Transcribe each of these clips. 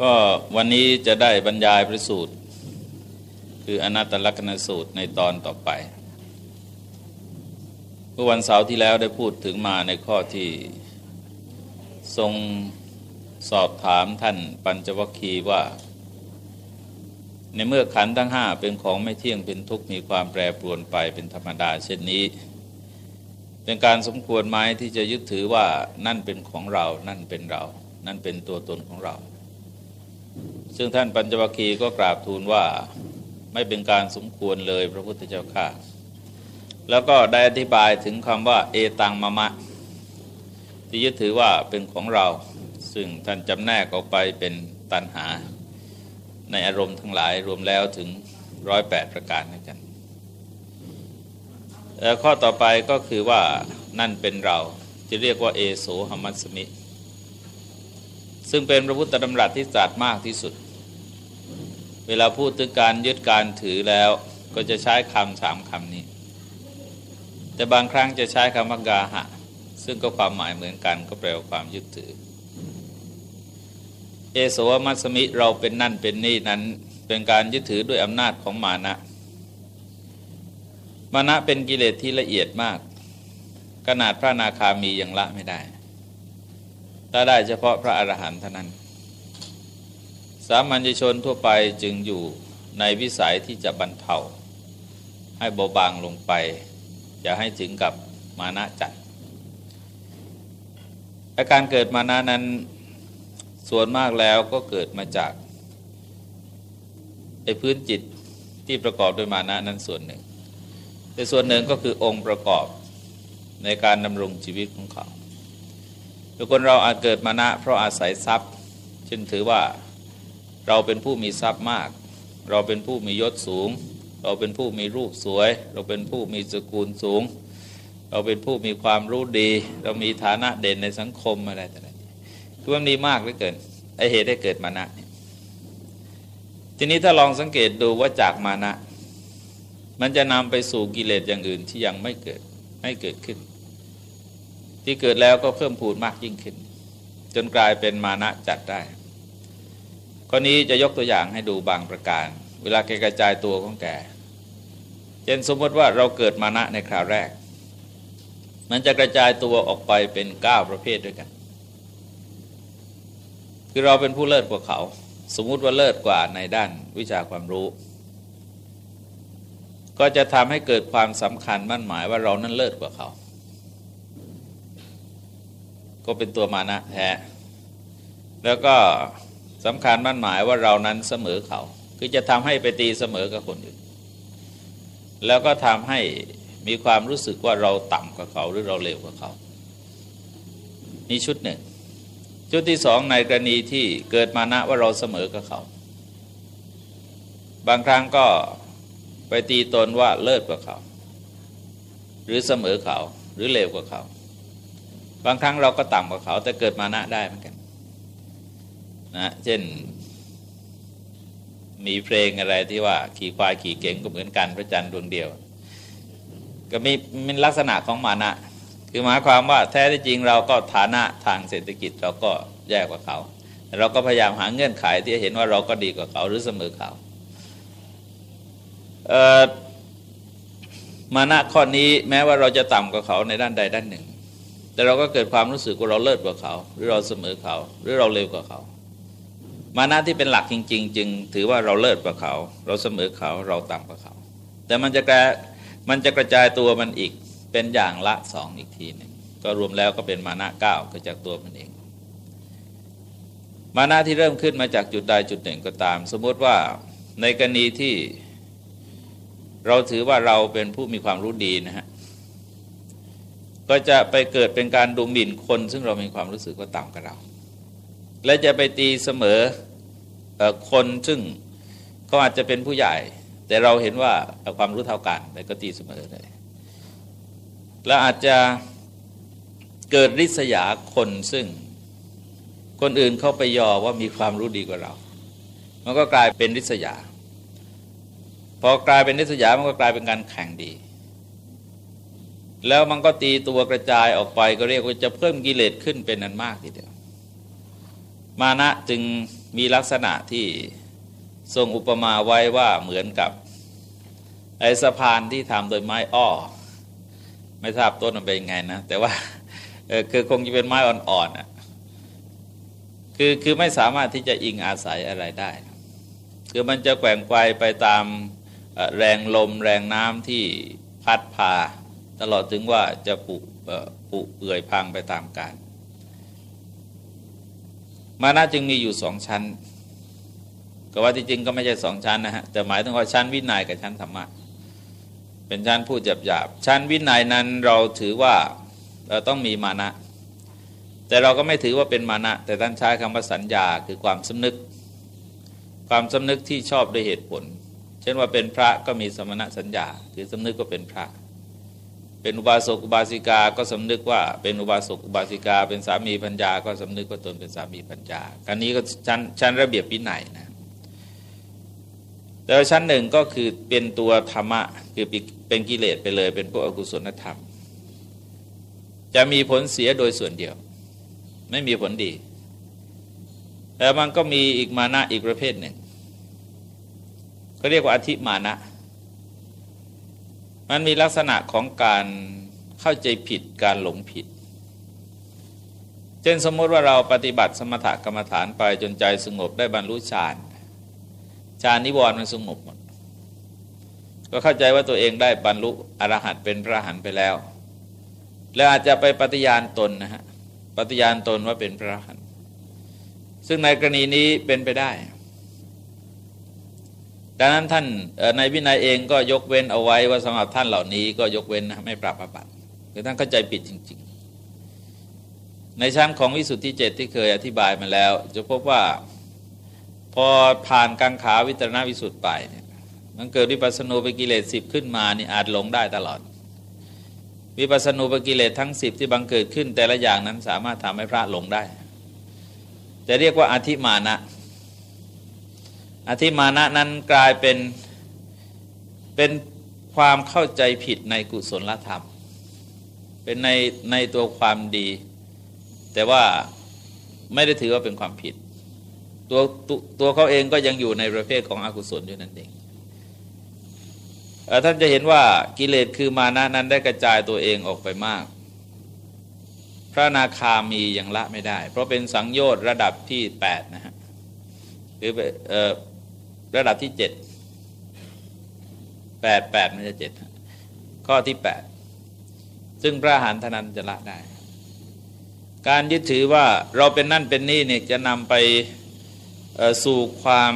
ก็วันนี้จะได้บรรยายประสูตร คืออนัตตลกนสูตรในตอนต่อไปเมื่อวันเสาร์ที่แล้วได้พูดถึงมาในข้อที่ทรงสอบถามท่านปัญจวัคคีว่า ในเมื่อขันทั้งห้าเป็นของไม่เที่ยงเป็นทุกข์มีความแปรปรวนไปเป็นธรรมดา เช่นนี้ เป็นการสมควรไหมที่จะยึดถือว่านั่นเป็นของเรา นั่นเป็นเรา นั่นเป็นตัวตนของเรา ซึ่งท่านปัญจวัคคีย์ก็กราบทูลว่าไม่เป็นการสมควรเลยพระพุทธเจ้าข้าแล้วก็ได้อธิบายถึงคำว่า เอตังมะมะ ที่ยึดถือว่าเป็นของเรา ซึ่งท่านจำแนกออกไปเป็นตันหา ในอารมณ์ทั้งหลายรวมแล้วถึงร้อยแปดประการด้วยกันข้อต่อไปก็คือว่านั่นเป็นเราจะเรียกว่าเอโสหมัสมิ ซึ่งเป็นพระพุทธดำรัสที่จัดมากที่สุด เวลาพูดถึงการยึดการถือแล้วก็จะใช้คำสามคำนี้ แต่บางครั้งจะใช้คำว่ากาหะ ซึ่งก็ความหมายเหมือนกันก็แปลว่าความยึดถือ เอโสมัสมิเราเป็นนั่นเป็นนี่นั้นเป็นการยึดถือด้วยอำนาจของมานะ มานะเป็นกิเลสที่ละเอียดมาก ขนาดพระนาคามียังละไม่ได้ถ้าได้เฉพาะพระอรหันต์เท่านั้น สามัญชนทั่วไปจึงอยู่ในวิสัยที่จะบรรเทาให้เบาบางลงไปจะให้ถึงกับมานะจัดอาการเกิดมานะนั้นส่วนมากแล้วก็เกิดมาจากไอ้พื้นจิตที่ประกอบด้วยมานะนั้นส่วนหนึ่ง แต่ส่วนหนึ่งก็คือองค์ประกอบในการดำรงชีวิตของเขาทุกคนเราอาจเกิดมานะเพราะอาศัยทรัพย์เช่นถือว่า เราเป็นผู้มีทรัพย์มาก เราเป็นผู้มียศสูง เราเป็นผู้มีรูปสวย เราเป็นผู้มีสกุลสูง เราเป็นผู้มีความรู้ดี เรามีฐานะเด่นในสังคมอะไรต่างๆคือมันมีมากเหลือเกินไอเหตุได้เกิดมานะทีนี้ถ้าลองสังเกตดูว่าจากมานะ มันจะนำไปสู่กิเลสอย่างอื่นที่ยังไม่เกิดไม่เกิดขึ้น ที่เกิดแล้วก็เพิ่มพูนมากยิ่งขึ้น จนกลายเป็นมานะจัดได้ ข้อนี้จะยกตัวอย่างให้ดูบางประการ เวลาแกกระจายตัวของแกเช่นสมมติว่าเราเกิดมานะในคราวแรก มันจะกระจายตัวออกไปเป็นเก้าประเภทด้วยกัน คือเราเป็นผู้เลิศกว่าเขา สมมุติว่าเลิศกว่าในด้านวิชาความรู้ ก็จะทำให้เกิดความสำคัญมั่นหมายว่าเรานั้นเลิศกว่าเขา ก็เป็นตัวมานะแท้แล้วก็ สำคัญมั่นหมายว่าเรานั้นเสมอเขา คือจะทำให้ไปตีเสมอกับคนอื่น แล้วก็ทำให้มีความรู้สึกว่าเราต่ำกว่าเขาหรือเราเลวกว่าเขานี่ชุดหนึ่ง ชุดที่สองในกรณีที่เกิดมานะว่าเราเสมอกับเขา บางครั้งก็ไปตีตนว่าเลิศกว่าเขา หรือเสมอเขาหรือเลวกว่าเขา บางครั้งเราก็ต่ำกว่าเขาแต่เกิดมานะได้เหมือนกัน นะเช่น มีเพลงอะไรที่ว่า ขี่ควายขี่เก่งก็เหมือนกันพระจันทร์ดวงเดียว ก็มีมันลักษณะของมานะคือหมายความว่าแท้ที่จริงเราก็ฐานะทางเศรษฐกิจเราก็แย่กว่าเขาเราก็พยายามหาเงื่อนไขที่จะเห็นว่าเราก็ดีกว่าเขาหรือเสมอเขามานะข้อนี้แม้ว่าเราจะต่ำกว่าเขาในด้านใดด้านหนึ่ง แต่เราก็เกิดความรู้สึกว่าเราเลิศกว่าเขา หรือเราเสมอเขา หรือเราเร็วกว่าเขา มานะที่เป็นหลักจริง ๆ จึง ถือว่าเราเลิศกว่าเขา เราเสมอเขาเราต่ำกว่าเขา แต่มันจะกระมันจะกระจายตัวมันอีกเป็นอย่างละสองอีกทีหนึ่งก็รวมแล้วก็เป็นมานะเก้าก็จากตัวมันเอง มานะที่เริ่มขึ้นมาจากจุดใดจุดหนึ่งก็ตาม สมมติว่าในกรณีที่เราถือว่าเราเป็นผู้มีความรู้ดีนะฮะก็จะไปเกิดเป็นการดูหมิ่นคน ซึ่งเรามีความรู้สึกว่าต่ำกว่าเรา และจะไปตีเสมอ คนซึ่งเขาอาจจะเป็นผู้ใหญ่ แต่เราเห็นว่าความรู้เท่ากันแต่ก็ตีเสมอเลยและอาจจะเกิดริษยาคนซึ่งคนอื่นเข้าไปยอว่ามีความรู้ดีกว่าเรา มันก็กลายเป็นริษยา พอกลายเป็นนิสยา มันก็กลายเป็นการแข่งดี แล้วมันก็ตีตัวกระจายออกไปก็เรียกว่าจะเพิ่มกิเลสขึ้นเป็นนันมากทีเดียว มานะจึง มีลักษณะที่ทรงอุปมาไว้ว่าเหมือนกับไอสะพานที่ทำโดยไม้อ้อ ไม่ทราบต้นมันเป็นยังไงนะ แต่ว่าคือคงจะเป็นไม้อ่อนๆอะคือคือไม่สามารถที่จะอิงอาศัยอะไรได้ คือมันจะแกว่งไกวไปตามแรงลมแรงน้ำที่พัดพา ตลอดถึงว่าจะปุปุเปื่อยพังไปตามกาล มานะจึงมีอยู่สองชั้น ก็ว่าที่จริงก็ไม่ใช่สองชั้นนะฮะแต่หมายถึงว่าชั้นวินัยกับชั้นธรรมะเป็นชั้นพูดหยาบๆชั้นวินัยนั้นเราถือว่าเราต้องมีมานะ แต่เราก็ไม่ถือว่าเป็นมานะ แต่ท่านใช้คำว่าสัญญาคือความสำนึก ความสำนึกที่ชอบด้วยเหตุผล เช่นว่าเป็นพระก็มีสมณะสัญญา คือสำนึกก็เป็นพระ เป็นอุบาสกอุบาสิกาก็สำนึกว่าเป็นอุบาสกอุบาสิกา เป็นสามีปัญญา ก็สำนึกว่าตนเป็นสามีปัญญาการนี้ก็ชั้นชั้นระเบียบวินัยนะแต่ชั้นหนึ่งก็คือเป็นตัวธรรมะคือเป็นกิเลสไปเลย เป็นพวกอกุศลธรรม จะมีผลเสียโดยส่วนเดียว ไม่มีผลดีแต่มันก็มีอีกมานะอีกประเภทหนึ่ง ก็เรียกว่าอธิมานะ มันมีลักษณะของการเข้าใจผิดการหลงผิด เช่นสมมติว่าเราปฏิบัติสมถกรรมฐานไปจนใจสงบได้บรรลุฌานฌานนิวรณ์มันสงบหมด ก็เข้าใจว่าตัวเองได้บรรลุอรหัตเป็นพระหันไปแล้ว แล้วอาจจะไปปฏิญาณตนนะฮะปฏิญาณตนว่าเป็นพระหันซึ่งในกรณีนี้เป็นไปได้ ดังนั้นท่านในวินัยเองก็ยกเว้นเอาไว้ว่าสำหรับท่านเหล่านี้ก็ยกเว้นไม่ปรับอาบัติคือท่านเข้าใจผิดจริง ๆ ในชั้นของวิสุทธิเจตที่เคยอธิบายมาแล้ว จะพบว่าพอผ่านกังขาวิตรณวิสุทธิไปเนี่ยมันเกิดวิปัสสนูปกิเลสสิบขึ้นมานี่อาจหลงได้ตลอด วิปัสสนูปกิเลสทั้งสิบที่บังเกิดขึ้น แต่ละอย่างนั้นสามารถทำให้พระหลงได้ จะเรียกว่าอธิมานะ อธิมานะนั้นกลายเป็นเป็นความเข้าใจผิดในกุศลธรรม เป็นในในตัวความดี แต่ว่าไม่ได้ถือว่าเป็นความผิดตัวตัวเขาเองก็ยังอยู่ในประเภทของอกุศลอยู่นั่นเองท่านจะเห็นว่ากิเลสคือมานะนั้นได้กระจายตัวเองออกไปมาก พระนาคามียังละไม่ได้ เพราะเป็นสังโยชน์ระดับที่แปดนะฮะหรือ ระดับที่เจ็ดแปดแปดมันจะเจ็ดข้อที่แปดซึ่งพระหันทนันจะละได้ การยึดถือว่าเราเป็นนั่นเป็นนี่เนี่ยจะนำไปสู่ความ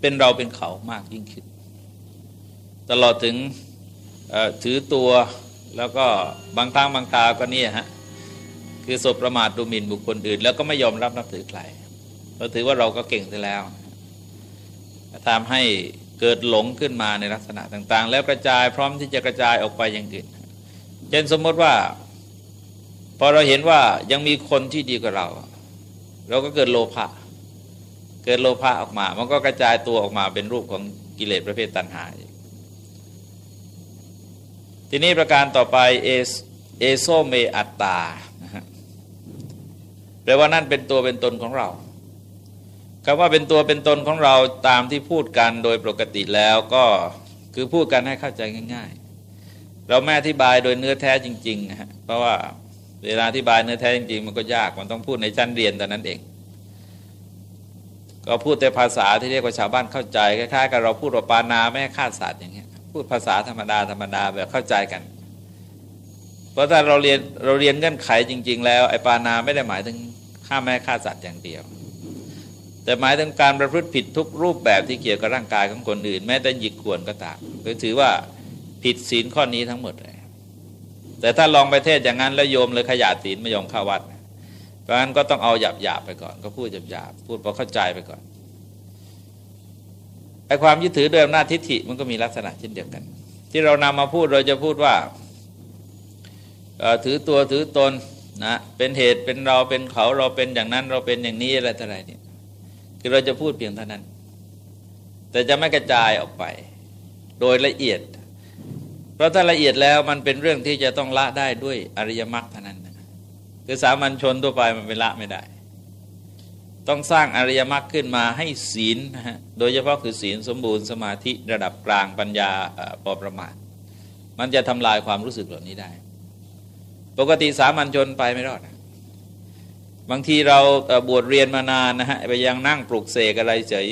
เป็นเราเป็นเขามากยิ่งขึ้น ตลอดถึงถือตัวแล้วก็บางทางบางตาก็นี่ฮะ คือสบประมาทดูหมิ่นบุคคลอื่น แล้วก็ไม่ยอมรับนับถือใคร เราถือว่าเราก็เก่งไปแล้วทำให้เกิดหลงขึ้นมาในลักษณะต่าง ๆ แล้วกระจายพร้อมที่จะกระจายออกไปอย่างอื่นเช่นสมมติว่า พอเราเห็นว่ายังมีคนที่ดีกว่าเรา เราก็เกิดโลภะเกิดโลภะออกมา มันก็กระจายตัวออกมาเป็นรูปของกิเลสประเภทตัณหาทีนี้ประการต่อไปเอเอโซเมอัตตาแปลว่านั่นเป็นตัวเป็นตนของเรา คำว่าเป็นตัวเป็นตนของเราตามที่พูดกันโดยปกติแล้วก็คือพูดกันให้เข้าใจง่าย ๆ เราแม่อธิบายโดยเนื้อแท้จริงๆนะฮะเพราะว่าเวลาอธิบายเนื้อแท้จริงๆมันก็ยากมันต้องพูดในชั้นเรียนแต่นั้นเอง ก็พูดแต่ภาษาที่เรียกว่าชาวบ้านเข้าใจคล้ายๆกับเราพูดว่าปานาแม่ฆ่าสัตว์อย่างเงี้ยพูดภาษาธรรมดาธรรมดาแบบเข้าใจกัน เพราะถ้าเราเรียนเราเรียนเงื่อนไขจริง ๆ แล้วไอ้ปานาไม่ได้หมายถึงฆ่าแม่ฆ่าสัตว์อย่างเดียว แต่หมายถึงการประพฤติผิดทุกรูปแบบที่เกี่ยวกับร่างกายของคนอื่น แม้แต่หยิกขวนก็ตามก็ถือว่าผิดศีลข้อนี้ทั้งหมดเลยแต่ถ้าลองไปเทศอย่างนั้นแล้วโยมเลยขยาดศีลไม่ยอมเข้าวัด เพราะฉะนั้นก็ต้องเอาหยาบหยาบไปก่อน ก็พูดหยาบหยาบพูดพอเข้าใจไปก่อนไอความยึดถือด้วยอำนาจทิฏฐิมันก็มีลักษณะเช่นเดียวกัน ที่เรานำมาพูดเราจะพูดว่าถือตัวถือตนนะเป็นเหตุเป็นเราเป็นเขาเราเป็นอย่างนั้นเราเป็นอย่างนี้อะไรต่ออะไรเนี่ย คือเราจะพูดเพียงเท่านั้น แต่จะไม่กระจายออกไป โดยละเอียด เพราะถ้าละเอียดแล้วมันเป็นเรื่องที่จะต้องละได้ด้วยอริยมรรคเท่านั้นคือสามัญชนทั่วไปมันเป็นละไม่ได้ ต้องสร้างอริยมรรคขึ้นมาให้ศีลนะฮะโดยเฉพาะคือศีลสมบูรณ์สมาธิระดับกลางปัญญาพอประมาณ มันจะทำลายความรู้สึกเหล่านี้ได้ ปกติสามัญชนไปไม่รอดนะ บางทีเราบวชเรียนมานานนะฮะไปยังนั่งปลุกเสกอะไรเฉย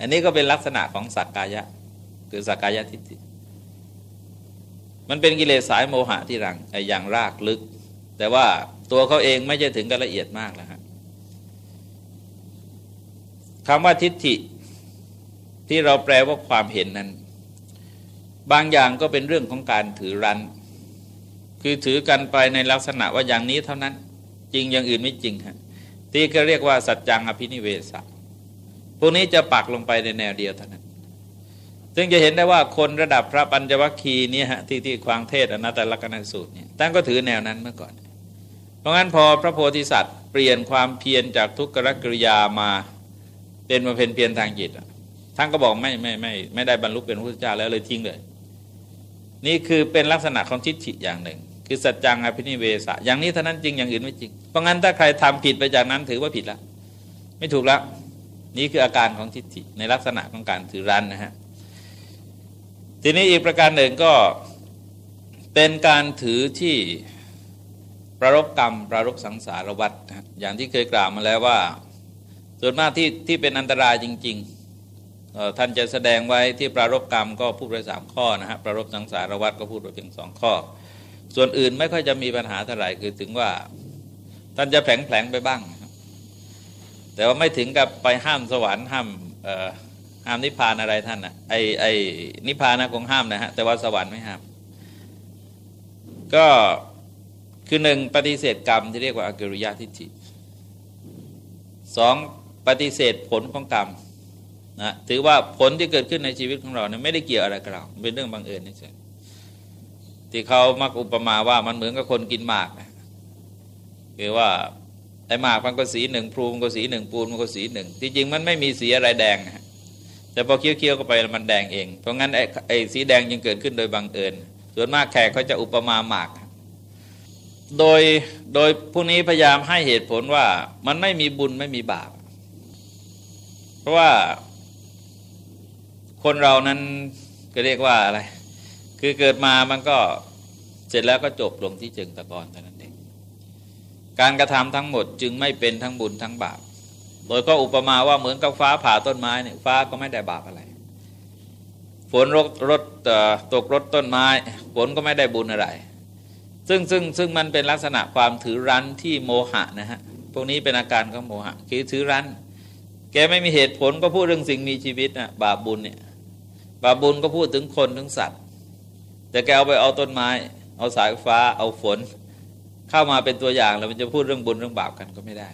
อันนี้ก็เป็นลักษณะของสักกายะ คือสักกายะทิฏฐิมันเป็นกิเลสสายโมหะที่รังอย่างรากลึก แต่ว่าตัวเขาเองไม่ใช่ถึงกับละเอียดมากนะฮะคำว่าทิฏฐิที่เราแปลว่าความเห็นนั้น บางอย่างก็เป็นเรื่องของการถือรัน คือถือกันไปในลักษณะว่าอย่างนี้เท่านั้น จริงอย่างอื่นไม่จริงฮะที่ก็เรียกว่าสัจจังอภินิเวสพวกนี้จะปักลงไปในแนวเดียวเท่านั้น ซึ่งจะเห็นได้ว่าคนระดับพระปัญจวัคคีย์เนี่ยฮะที่ที่ควางเทศอนัตตลกนันสูตรเนี่ยท่านก็ถือแนวนั้นเมื่อก่อน เพราะงั้นพอพระโพธิสัตว์เปลี่ยนความเพียรจากทุกขกริยามาเป็นมาเป็นเพียรทางจิตท่านก็บอกไม่ไม่ไม่ไม่ได้บรรลุเป็นพระพุทธเจ้าแล้วเลยทิ้งเลย นี่คือเป็นลักษณะของทิฏฐิอย่างหนึ่ง คือสัจจังอภินิเวสะอย่างนี้เท่านั้นจริงอย่างอื่นไม่จริง เพราะงั้นถ้าใครทำผิดไปจากนั้นถือว่าผิดแล้วไม่ถูกแล้วนี่คืออาการของทิฏฐิในลักษณะของการถือรันนะฮะทีนี้อีกประการหนึ่งก็เป็นการถือที่ประรบกรรมประรบสังสารวัฏอย่างที่เคยกล่าวมาแล้วว่า ส่วนมากที่ที่เป็นอันตรายจริงๆท่านจะแสดงไว้ที่ประรบกรรมก็พูดไปสามข้อนะฮะประรบสังสารวัฏก็พูดไปเพียงสองข้อ ส่วนอื่นไม่ค่อยจะมีปัญหาเท่าไหร่คือถึงว่าท่านจะแผลงแผลงไปบ้าง แต่ว่าไม่ถึงกับไปห้ามสวรรค์ห้ามห้ามนิพพานอะไรท่านนะไอไอนิพพานนะคงห้ามนะฮะแต่ว่าสวรรค์ไม่ห้าม ก็คือหนึ่งปฏิเสธกรรมที่เรียกว่าอากิริยะทิฏฐิสองปฏิเสธผลของกรรมนะถือว่าผลที่เกิดขึ้นในชีวิตของเราเนี่ยไม่ได้เกี่ยวอะไรกับเราเป็นเรื่องบังเอิญนี่เอง ที่เขามักอุปมาว่ามันเหมือนกับคนกินหมากนะคือว่าไอ้หมากมันก็สีหนึ่งพลูมันก็สีหนึ่งปูนมันก็สีหนึ่งที่จริงมันไม่มีสีอะไรแดงนะแต่พอเคี้ยวๆก็ไปมันแดงเอง เพราะงั้นไอ้ไอ้สีแดงยังเกิดขึ้นโดยบังเอิญ ส่วนมากแขกเขาจะอุปมาหมาก โดยโดยพวกนี้พยายามให้เหตุผลว่ามันไม่มีบุญไม่มีบาป เพราะว่าคนเรานั้นก็เรียกว่าอะไร คือเกิดมามันก็เสร็จแล้วก็จบลงที่จึงตะกอนเท่านั้นเองการกระทำทั้งหมดจึงไม่เป็นทั้งบุญทั้งบาป โดยก็อุปมาว่าเหมือนกับฟ้าผ่าต้นไม้เนี่ยฟ้าก็ไม่ได้บาปอะไร ฝนรถรถตกรถต้นไม้ฝนก็ไม่ได้บุญอะไร ซึ่งซึ่งซึ่งมันเป็นลักษณะความถือรั้นที่โมหะนะฮะ พวกนี้เป็นอาการของโมหะ คือถือรั้น แกไม่มีเหตุผลก็พูดเรื่องสิ่งมีชีวิตนะบาปบุญเนี่ย บาปบุญก็พูดถึงคนถึงสัตว์ แต่แกเอาไปเอาต้นไม้ เอาสายฟ้าเอาฝน เข้ามาเป็นตัวอย่างแล้วมันจะพูดเรื่องบุญเรื่องบาปกันก็ไม่ได้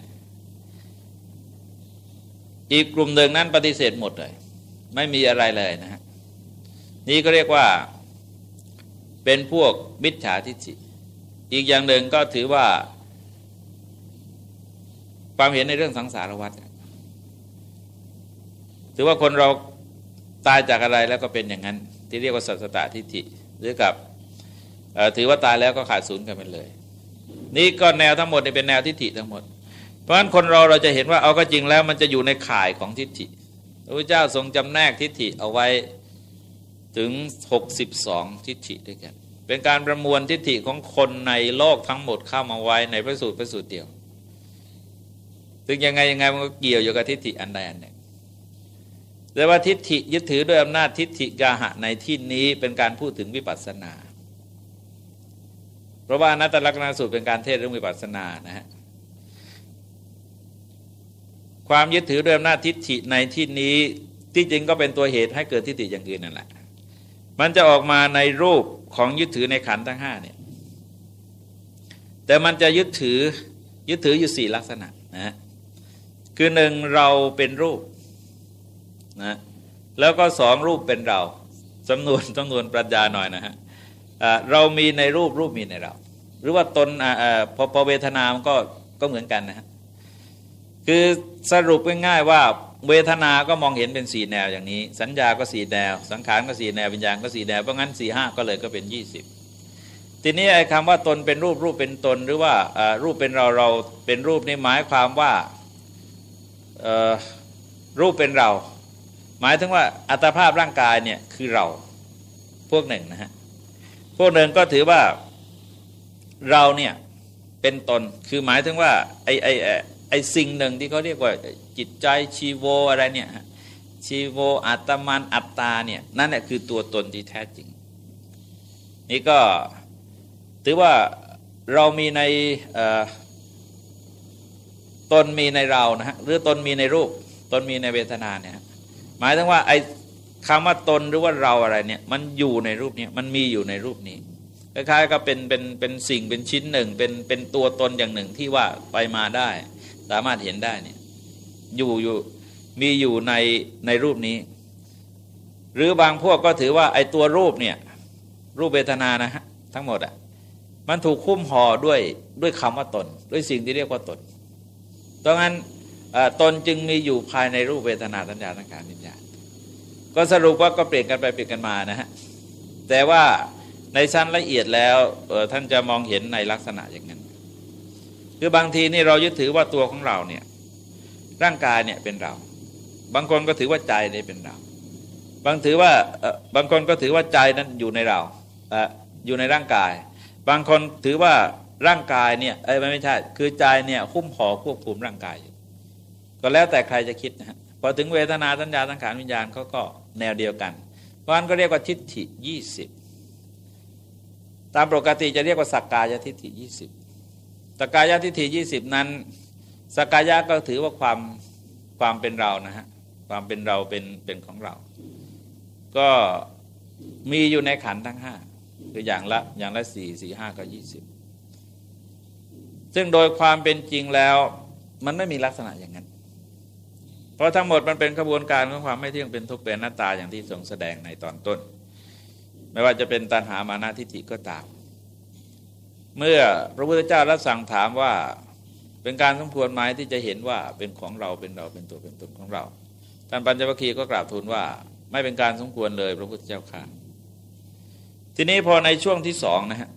อีกกลุ่มหนึ่งนั้นปฏิเสธหมดเลย ไม่มีอะไรเลยนะฮะนี่ก็เรียกว่าเป็นพวกมิจฉาทิฏฐิอีกอย่างหนึ่งก็ถือว่า ความเห็นในเรื่องสังสารวัฏถือว่าคนเราตายจากอะไรแล้วก็เป็นอย่างนั้น ที่เรียกว่าสัสตตทิฏฐิ หรือกับถือว่าตายแล้วก็ขาดศูนย์กันไปเลย นี่ก็แนวทั้งหมดเป็นแนวทิฏฐิทั้งหมด เพราะฉะนั้นคนเราเราจะเห็นว่าเอาก็จริงแล้วมันจะอยู่ในข่ายของทิฏฐิพระพุทธเจ้าทรงจำแนกทิฏฐิเอาไว้ถึง 62 ทิฏฐิด้วยกัน เป็นการประมวลทิฏฐิของคนในโลกทั้งหมดเข้ามาไว้ในพระสูตรพระสูตรเดียวถึงยังไงยังไงมันก็เกี่ยวอยู่กับทิฏฐิอันใดอันหนึ่ง แต่ว่าทิฏฐิยึดถือด้วยอำนาจทิฏฐิกาหะในที่นี้เป็นการพูดถึงวิปัสสนา เพราะว่านัตตลักษณสูตรเป็นการเทศเรื่องวิปัสสนานะฮะความยึดถือด้วยอำนาจทิฏฐิในที่นี้ที่จริงก็เป็นตัวเหตุให้เกิดทิฏฐิอย่างอื่นนั่นแหละ มันจะออกมาในรูปของยึดถือในขันทั้งห้าเนี่ย แต่มันจะยึดถือยึดถืออยู่สี่ลักษณะนะคือหนึ่งเราเป็นรูป นะแล้วก็สองรูปเป็นเราจำนวนจำนวนปรัชญาหน่อยนะฮะเรามีในรูปรูปมีในเรา หรือว่าตนอพอพอเวทนามันก็ก็เหมือนกันนะฮะคือสรุปง่ายๆว่าเวทนาก็มองเห็นเป็นสี่แนวอย่างนี้ สัญญาก็สี่แนว สังขารก็สี่แนววิญญาณก็สี่แนวเพราะงั้นสี่ห้าก็เลยก็เป็นยี่สิบทีนี้ไอ้คำว่าตนเป็นรูปรูปเป็นตน หรือว่ารูปเป็นเราเราเป็นรูปนี่หมายความว่ารูปเป็นเรา หมายถึงว่าอัตภาพร่างกายเนี่ยคือเราพวกหนึ่งนะฮะพวกหนึ่งก็ถือว่าเราเนี่ยเป็นตนคือหมายถึงว่าไอ้ไอ้ไอ้สิ่งหนึ่งที่เขาเรียกว่าจิตใจชีโวอะไรเนี่ยชีโวอัตมันอัตตาเนี่ยนั่นแหละคือตัวตนที่แท้จริง นี่ก็ถือว่าเรามีในตนมีในเรานะฮะหรือตนมีในรูปตนมีในเวทนาเนี่ย หมายถึงว่าไอ้คำว่าตนหรือว่าเราอะไรเนี่ย มันอยู่ในรูปนี้มันมีอยู่ในรูปนี้คล้ายๆก็เป็นเป็นเป็นสิ่งเป็นชิ้นหนึ่ง เป็นเป็นตัวตนอย่างหนึ่งที่ว่าไปมาได้ สามารถเห็นได้เนี่ยอยู่อยู่มีอยู่ในในรูปนี้ หรือบางพวกก็ถือว่าไอ้ตัวรูปเนี่ยรูปเวทนานะฮะทั้งหมดอะ่ะมันถูกคุ้มห่อด้วยด้วยคำว่าตน ด้วยสิ่งที่เรียกว่าตนดังนั้น ตนจึงมีอยู่ภายในรูปเวทนาสัญญาสังขารวิญญาณก็สรุปว่าก็เปลี่ยนกันไปเปลี่ยนกันมานะฮะแต่ว่าในชั้นละเอียดแล้วท่านจะมองเห็นในลักษณะอย่างนั้น คือบางทีนี่เรายึดถือว่าตัวของเราเนี่ยร่างกายเนี่ยเป็นเรา บางคนก็ถือว่าใจนี่เป็นเรา บางถือว่าบางคนก็ถือว่าใจนั้นอยู่ในเราอยู่ในร่างกาย บางคนถือว่าร่างกายเนี่ยเอ้ไม่ใช่ คือใจเนี่ยคุ้มห่อควบคุมร่างกาย ก็แล้วแต่ใครจะคิดนะฮะพอถึงเวทนาสัญญาสังขารวิญญาณเขาก็แนวเดียวกัน เพราะนั้นก็เรียกว่าทิฏฐิยี่สิบตามปกติจะเรียกว่าสักกายทิฏฐิยี่สิบสักกายทิฏฐิยี่สิบนั้นสักกายะก็ถือว่าความความเป็นเรานะฮะความเป็นเราเป็นเป็นของเรา ก็มีอยู่ในขันทั้งห้าคืออย่างละอย่างละสี่สี่ห้าก็ยี่สิบซึ่งโดยความเป็นจริงแล้ว มันไม่มีลักษณะอย่างนั้น ราะทั้งหมดมันเป็นกระบวนการของความไม่เที่ยงเป็นทุกข์เป็นหน้าตาอย่างที่ทรงแสดงในตอนต้น ไม่ว่าจะเป็นตัณหามานะทิฏฐิก็ตาม เมื่อพระพุทธเจ้ารับสั่งถามว่าเป็นการสมควรไหมที่จะเห็นว่าเป็นของเราเป็นเราเป็นตัวเป็นตนของเราท่านปัญจวัคคีย์ก็กราบทูลว่าไม่เป็นการสมควรเลยพระพุทธเจ้าค่ะทีนี้พอในช่วงที่สองนะฮะ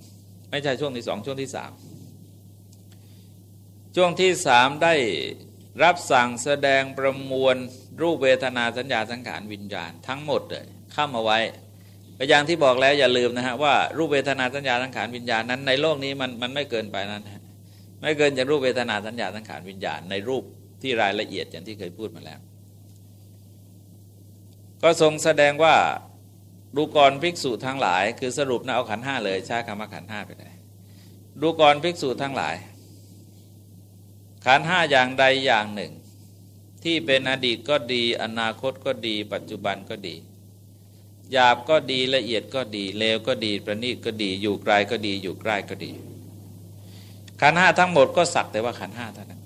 ไม่ใช่ช่วงที่สองช่วงที่สามช่วงที่สามได้ รับสั่งแสดงประมวลรูปเวทนาสัญญาสังขารวิญญาณทั้งหมดเลยเข้ามาไว้อย่างที่บอกแล้วอย่าลืมนะฮะว่ารูปเวทนาสัญญาสังขารวิญญาณนั้นในโลกนี้มันมันไม่เกินไปนั้นไม่เกินจากรูปเวทนาสัญญาสังขารวิญญาณ ในรูปที่รายละเอียดอย่างที่เคยพูดมาแล้ว ก็ทรงแสดงว่าดูกรภิกษุทั้งหลาย คือสรุปนะเอาขันห้าเลยใช้คำว่าขันห้าไปเลยดูกรภิกษุทั้งหลาย ขันห้าอย่างใดอย่างหนึ่ง ที่เป็นอดีตก็ดี อนาคตก็ดี ปัจจุบันก็ดีหยาบก็ดีละเอียดก็ดีเลวก็ดีประณีตก็ดี อยู่ไกลก็ดี อยู่ใกล้ก็ดี ขันห้าทั้งหมดก็สักแต่ว่าขันห้าเท่านั้น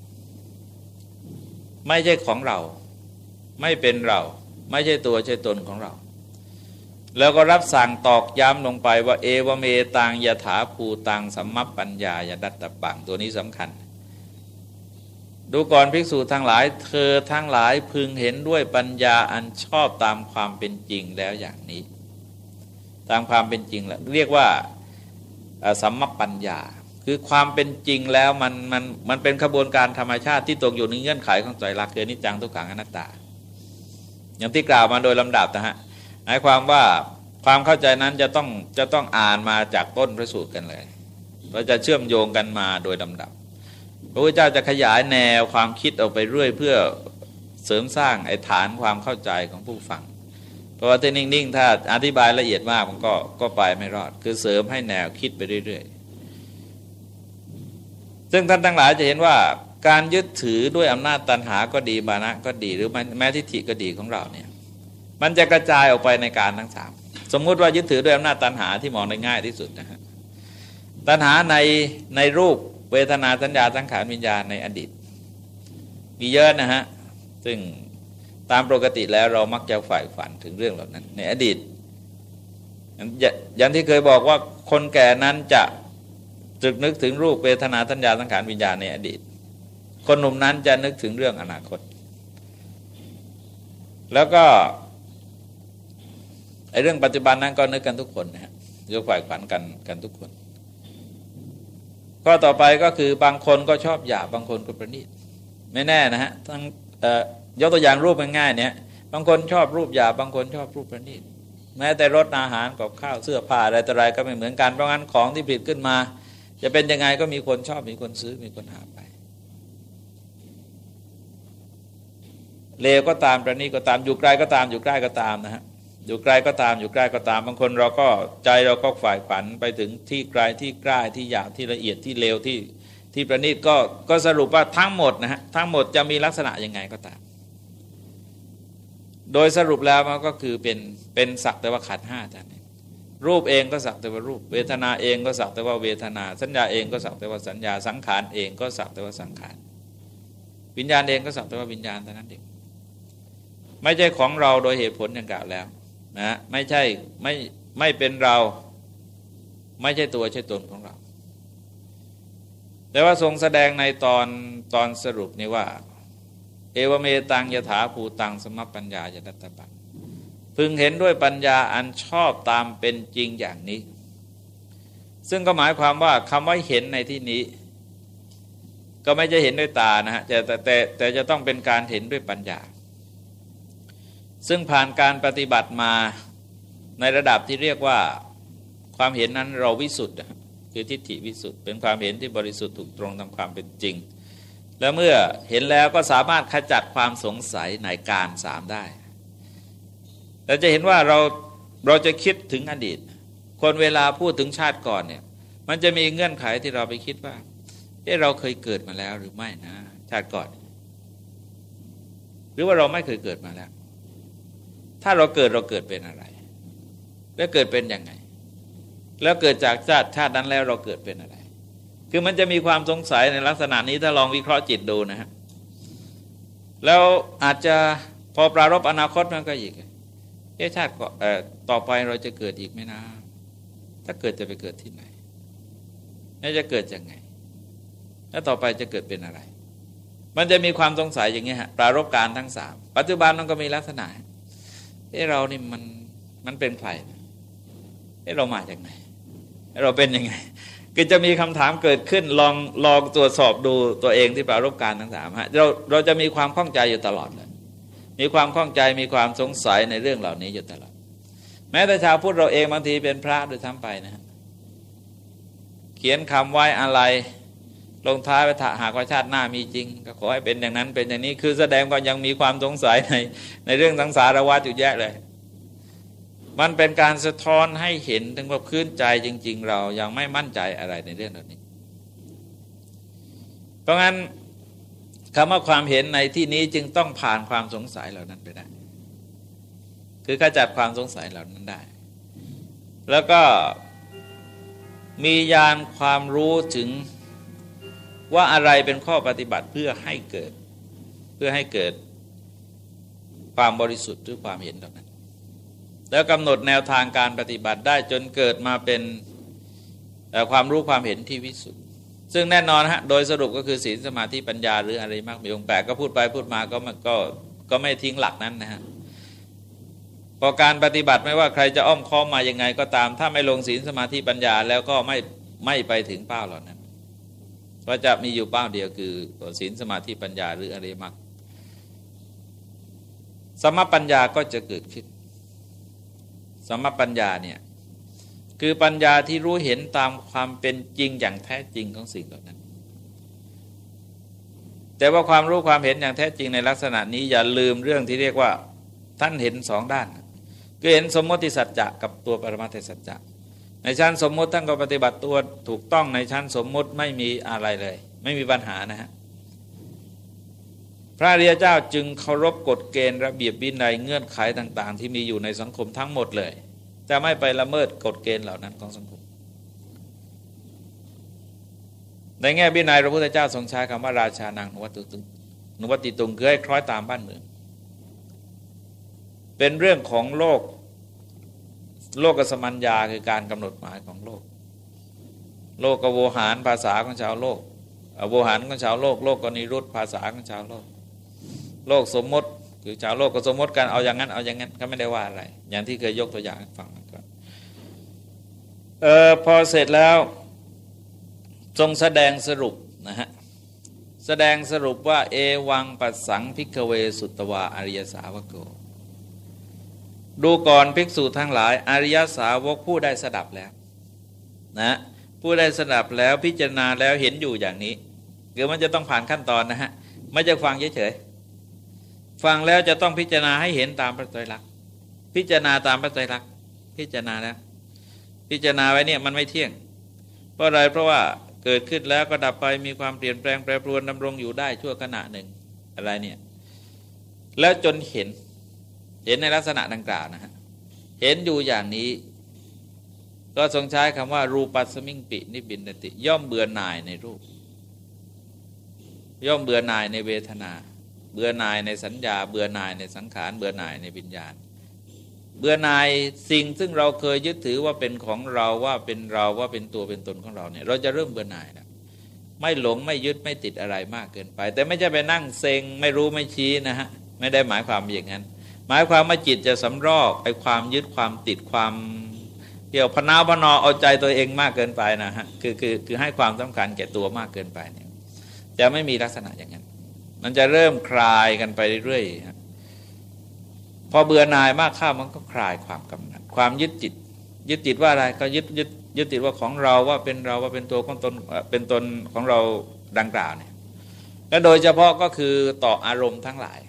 ไม่ใช่ของเรา ไม่เป็นเรา ไม่ใช่ตัวใช่ตนของเรา แล้วก็รับสั่งตอกย้ำลงไปว่า เอวเมตังยถาภูตังสัมมัปปัญญายดัตตปังตัวนี้สำคัญ ดูก่อนภิกษุทั้งหลาย เธอทั้งหลายพึงเห็นด้วยปัญญาอันชอบตามความเป็นจริงแล้วอย่างนี้ ตามความเป็นจริงแล้วเรียกว่าสัมมปัญญา คือความเป็นจริงแล้วมันมันมันเป็นขบวนการธรรมชาติที่ตกอยู่ในเงื่อนไขของใจรักคือนิจจังทุกขังอนัตตา อย่างที่กล่าวมาโดยลำดับนะฮะหมายความว่าความเข้าใจนั้นจะต้องจะต้องอ่านมาจากต้นพระสูตรกันเลยเราจะเชื่อมโยงกันมาโดยลำดับ ระพุทธเจ้าจะขยายแนวความคิดออกไปเรื่อย เพื่อเสริมสร้างไอ้ฐานความเข้าใจของผู้ฟัง เพราะว่าถ้านิ่งๆ ถ้าอธิบายละเอียดมากมันก็ก็ไปไม่รอด คือเสริมให้แนวคิดไปเรื่อยๆ ซึ่งท่านทั้งหลายจะเห็นว่าการยึดถือด้วยอำนาจตันหาก็ดีมานะก็ดีหรือแม้ทิฏฐิก็ดีของเราเนี่ยมันจะกระจายออกไปในการทั้งสามสมมุติว่ายึดถือด้วยอำนาจตันหาที่มองได้ง่ายที่สุดนะฮะตันหาในในรูป เวทนาสัญญาสังขารวิญญาณในอดีต มีเยอะนะฮะ ซึ่งตามปกติแล้วเรามักจะฝ่ายฝันถึงเรื่องเหล่านั้น ในอดีตอย่างที่เคยบอกว่าคนแก่นั้นจะจึกนึกถึงรูปเวทนาสัญญาสังขารวิญญาณในอดีต คนหนุ่มนั้นจะนึกถึงเรื่องอนาคต แล้วก็ไอ้เรื่องปัจจุบันนั้นก็นึกกันทุกคนนะฮะยกฝ่ายฝันกันกันทุกคน ข้อต่อไปก็คือบางคนก็ชอบหยาบบางคนก็ประณีตไม่แน่นะฮะทั้งยกตัวอย่างรูปง่ายๆเนี่ยบางคนชอบรูปหยาบบางคนชอบรูปประณีตแม้แต่รสอาหารกับข้าวเสื้อผ้าอะไรต่ออะไรก็ไม่เหมือนกันเพราะงั้นของที่ผลิตขึ้นมา จะเป็นยังไงก็มีคนชอบมีคนซื้อมีคนหาไปเลวก็ตามประณีตก็ตามอยู่ไกลก็ตามอยู่ใกล้ก็ตามนะฮะ อยู่ไกลก็ตามอยู่ใกล้ก็ตามบางคนเราก็ใจเราก็ฝ่ายฝันไปถึงที่ไกลที่ใกล้ที่หยาบที่ละเอียดที่เลวที่ที่ประณีตก็ก็สรุปว่าทั้งหมดนะฮะทั้งหมดจะมีลักษณะยังไงก็ตาม โดยสรุปแล้วมันก็คือเป็นเป็นสักแต่ว่าขันห้าท่านรูปเองก็สักแต่ว่ารูป เวทนาเองก็สักแต่ว่าเวทนา สัญญาเองก็สักแต่ว่าสัญญาสังขารเองก็สักแต่ว่าสังขารวิญญาณเองก็สักแต่ว่าวิญญาณเท่านั้นเองไม่ใช่ของเราโดยเหตุผลอย่างกล่าวแล้ว นะไม่ใช่ไม่ไม่เป็นเรา ไม่ใช่ตัวใช่ตนของเรา แต่ว่าทรงแสดงในตอนตอนสรุปนี่ว่า เอวเมตังยถาภูตังสมปัญญายตัตบังพึงเห็นด้วยปัญญาอันชอบตามเป็นจริงอย่างนี้ ซึ่งก็หมายความว่าคำว่าเห็นในที่นี้ ก็ไม่จะเห็นด้วยตานะฮะแต่แต่แต่จะต้องเป็นการเห็นด้วยปัญญา ซึ่งผ่านการปฏิบัติมาในระดับที่เรียกว่าความเห็นนั้นเราวิสุทธ์คือทิฏฐิวิสุทธ์เป็นความเห็นที่บริสุทธิ์ถูกตรงตามความเป็นจริง แล้วเมื่อเห็นแล้วก็สามารถขจัดความสงสัยในการสามได้เราจะเห็นว่าเราเราจะคิดถึงอดีต คนเวลาพูดถึงชาติก่อนเนี่ยมันจะมีเงื่อนไขที่เราไปคิดว่าเอ๊ะเราเคยเกิดมาแล้วหรือไม่นะ ชาติก่อน หรือว่าเราไม่เคยเกิดมาแล้ว ถ้าเราเกิดเราเกิดเป็นอะไร แล้วเกิดเป็นยังไง แล้วเกิดจากชาติชาตินั้นแล้วเราเกิดเป็นอะไร คือมันจะมีความสงสัยในลักษณะนี้ถ้าลองวิเคราะห์จิตดูนะฮะแล้วอาจจะพอปรารบอนาคตมันก็อีกเอชาติต่อไปเราจะเกิดอีกไหมนะ ถ้าเกิดจะไปเกิดที่ไหนน่าจะเกิดยังไง แล้วต่อไปจะเกิดเป็นอะไร มันจะมีความสงสัยอย่างเงี้ยฮะปรารบการทั้งสามปัจจุบันมันก็มีลักษณะ เอ้เรานี่มันมันเป็นใครเอ้เรามาจากไหนเราเป็นยังไงก็จะมีคำถามเกิดขึ้นลองลองตรวจสอบดูตัวเองที่ปรารบการทั้งสามฮะเราเราจะมีความข้องใจอยู่ตลอดเลยมีความข้องใจมีความสงสัยในเรื่องเหล่านี้อยู่ตลอด แม้แต่ชาวพุทธเราเองบางทีเป็นพระด้วยทั้งไปนะเขียนคำไว้อะไร ลงท้ายไปถหากว่าชาติหน้ามีจริง ก็ขอให้เป็นอย่างนั้นเป็นอย่างนี้คือแสดงว่ายังมีความสงสัยในในเรื่องสังสารวัฏอยู่แยะเลย มันเป็นการสะท้อนให้เห็นถึงว่าพื้นใจจริง ๆ เรายังไม่มั่นใจอะไรในเรื่องเหล่านี้ เพราะงั้นคำว่าความเห็นในที่นี้จึงต้องผ่านความสงสัยเหล่านั้นไปได้ คือขจัดความสงสัยเหล่านั้นได้ แล้วก็มียานความรู้ถึง ว่าอะไรเป็นข้อปฏิบัติเพื่อให้เกิด เพื่อให้เกิดความบริสุทธิ์หรือความเห็นตรงนั้น แล้วกำหนดแนวทางการปฏิบัติได้จนเกิดมาเป็นความรู้ความเห็นที่วิสุทธิ์ซึ่งแน่นอนฮะโดยสรุปก็คือศีลสมาธิปัญญาหรืออะไรมากมีองค์แปดก็พูดไปพูดมาก็มันก็ก็ไม่ทิ้งหลักนั้นนะฮะพอการปฏิบัติไม่ว่าใครจะอ้อมค้อมมายังไงก็ตาม ถ้าไม่ลงศีลสมาธิปัญญาแล้วก็ไม่ไม่ไปถึงเป้าเหล่านั้น เพราะจะมีอยู่เป้าเดียวคือศีลสมาธิปัญญาหรืออะไรมากสมปัญญาก็จะเกิดขึ้น สมปัญญาเนี่ยคือปัญญาที่รู้เห็นตามความเป็นจริงอย่างแท้จริงของสิ่งเหล่านั้น แต่ว่าความรู้ความเห็นอย่างแท้จริงในลักษณะนี้อย่าลืมเรื่องที่เรียกว่าท่านเห็นสองด้าน คือเห็นสมมติสัจจะกับตัวปรมาทสัจจะ ในชั้นสมมติท่านก็ปฏิบัติตัวถูกต้องในชั้นสมมติไม่มีอะไรเลย ไม่มีปัญหานะฮะพระเรียเจ้าจึงเคารพกฎเกณฑ์ระเบียบวินัยเงื่อนไขต่าง ๆ ที่มีอยู่ในสังคมทั้งหมดเลย จะไม่ไปละเมิดกฎเกณฑ์เหล่านั้นของสังคม ในแง่บินัยพระพุทธเจ้าทรงใช้คำว่าราชานางนวัตตุนวัติตุงคือให้คล้อยตามบ้านเมืองเป็นเรื่องของโลก โลกกสมัญญาคือการกำหนดหมายของโลก โลกกโวหารภาษาของชาวโลกโวหารของชาวโลก โลกกนิรุตภาษาของชาวโลก โลกสมมติคือชาวโลกก็สมมติกันเอาอย่างนั้นเอาอย่างนั้นก็ไม่ได้ว่าอะไร อย่างที่เคยยกตัวอย่างฟังก่อนเออพอเสร็จแล้วทรงแสดงสรุปนะฮะแสดงสรุปว่า เอวังปัสสังพิกเวสุตวาอริยสาวกโก ดูก่อนภิกษุทั้งหลาย อริยสาวกผู้ได้สดับแล้วนะผู้ได้สดับแล้วพิจารณาแล้วเห็นอยู่อย่างนี้คือมันจะต้องผ่านขั้นตอนนะฮะไม่จะฟังเฉยๆฟังแล้วจะต้องพิจารณาให้เห็นตามพระไตรลักษณ์พิจารณาตามพระไตรลักษณ์พิจารณาแล้ว พิจารณาไว้เนี่ยมันไม่เที่ยง เพราะอะไรเพราะว่าเกิดขึ้นแล้วก็ดับไปมีความเปลี่ยนแปลงแปรปรวนดำรงอยู่ได้ชั่วขณะหนึ่งอะไรเนี่ยแล้วจนเห็น เห็นในลักษณะดังกล่าวนะฮะเห็นอยู่อย่างนี้ ก็ทรงใช้คำว่า รูปัสมิงปิ นิบินติ ย่อมเบื่อหน่ายในรูป ย่อมเบื่อหน่ายในเวทนา เบื่อหน่ายในสัญญา เบื่อหน่ายในสังขาร เบื่อหน่ายในวิญญาณ เบื่อหน่ายสิ่งซึ่งเราเคยยึดถือว่าเป็นของเราว่าเป็นเราว่าเป็นตัวเป็นตนของเราเนี่ย เราจะเริ่มเบื่อหน่ายแล้วไม่หลงไม่ยึดไม่ติดอะไรมากเกินไป แต่ไม่ใช่ไปนั่งเซ็งไม่รู้ไม่ชี้นะฮะไม่ได้หมายความอย่างนั้น หมายความว่าจิตจะสำรอกไอ้ความยึดความติดความเกี่ยวพนาพนอเอาใจตัวเองมากเกินไปนะฮะคือคือคือให้ความสำคัญแก่ตัวมากเกินไปเนี่ยจะไม่มีลักษณะอย่างนั้น มันจะเริ่มคลายกันไปเรื่อยๆพอเบื่อหน่ายมากข้ามันก็คลายความกำหนัดความยึดจิต ยึดจิตว่าอะไรก็ยึดยึดยึดติดว่าของเราว่าเป็นเราว่าเป็นตัวของตนเป็นตนของเราดังกล่าวเนี่ยและโดยเฉพาะก็คือต่ออารมณ์ทั้งหลาย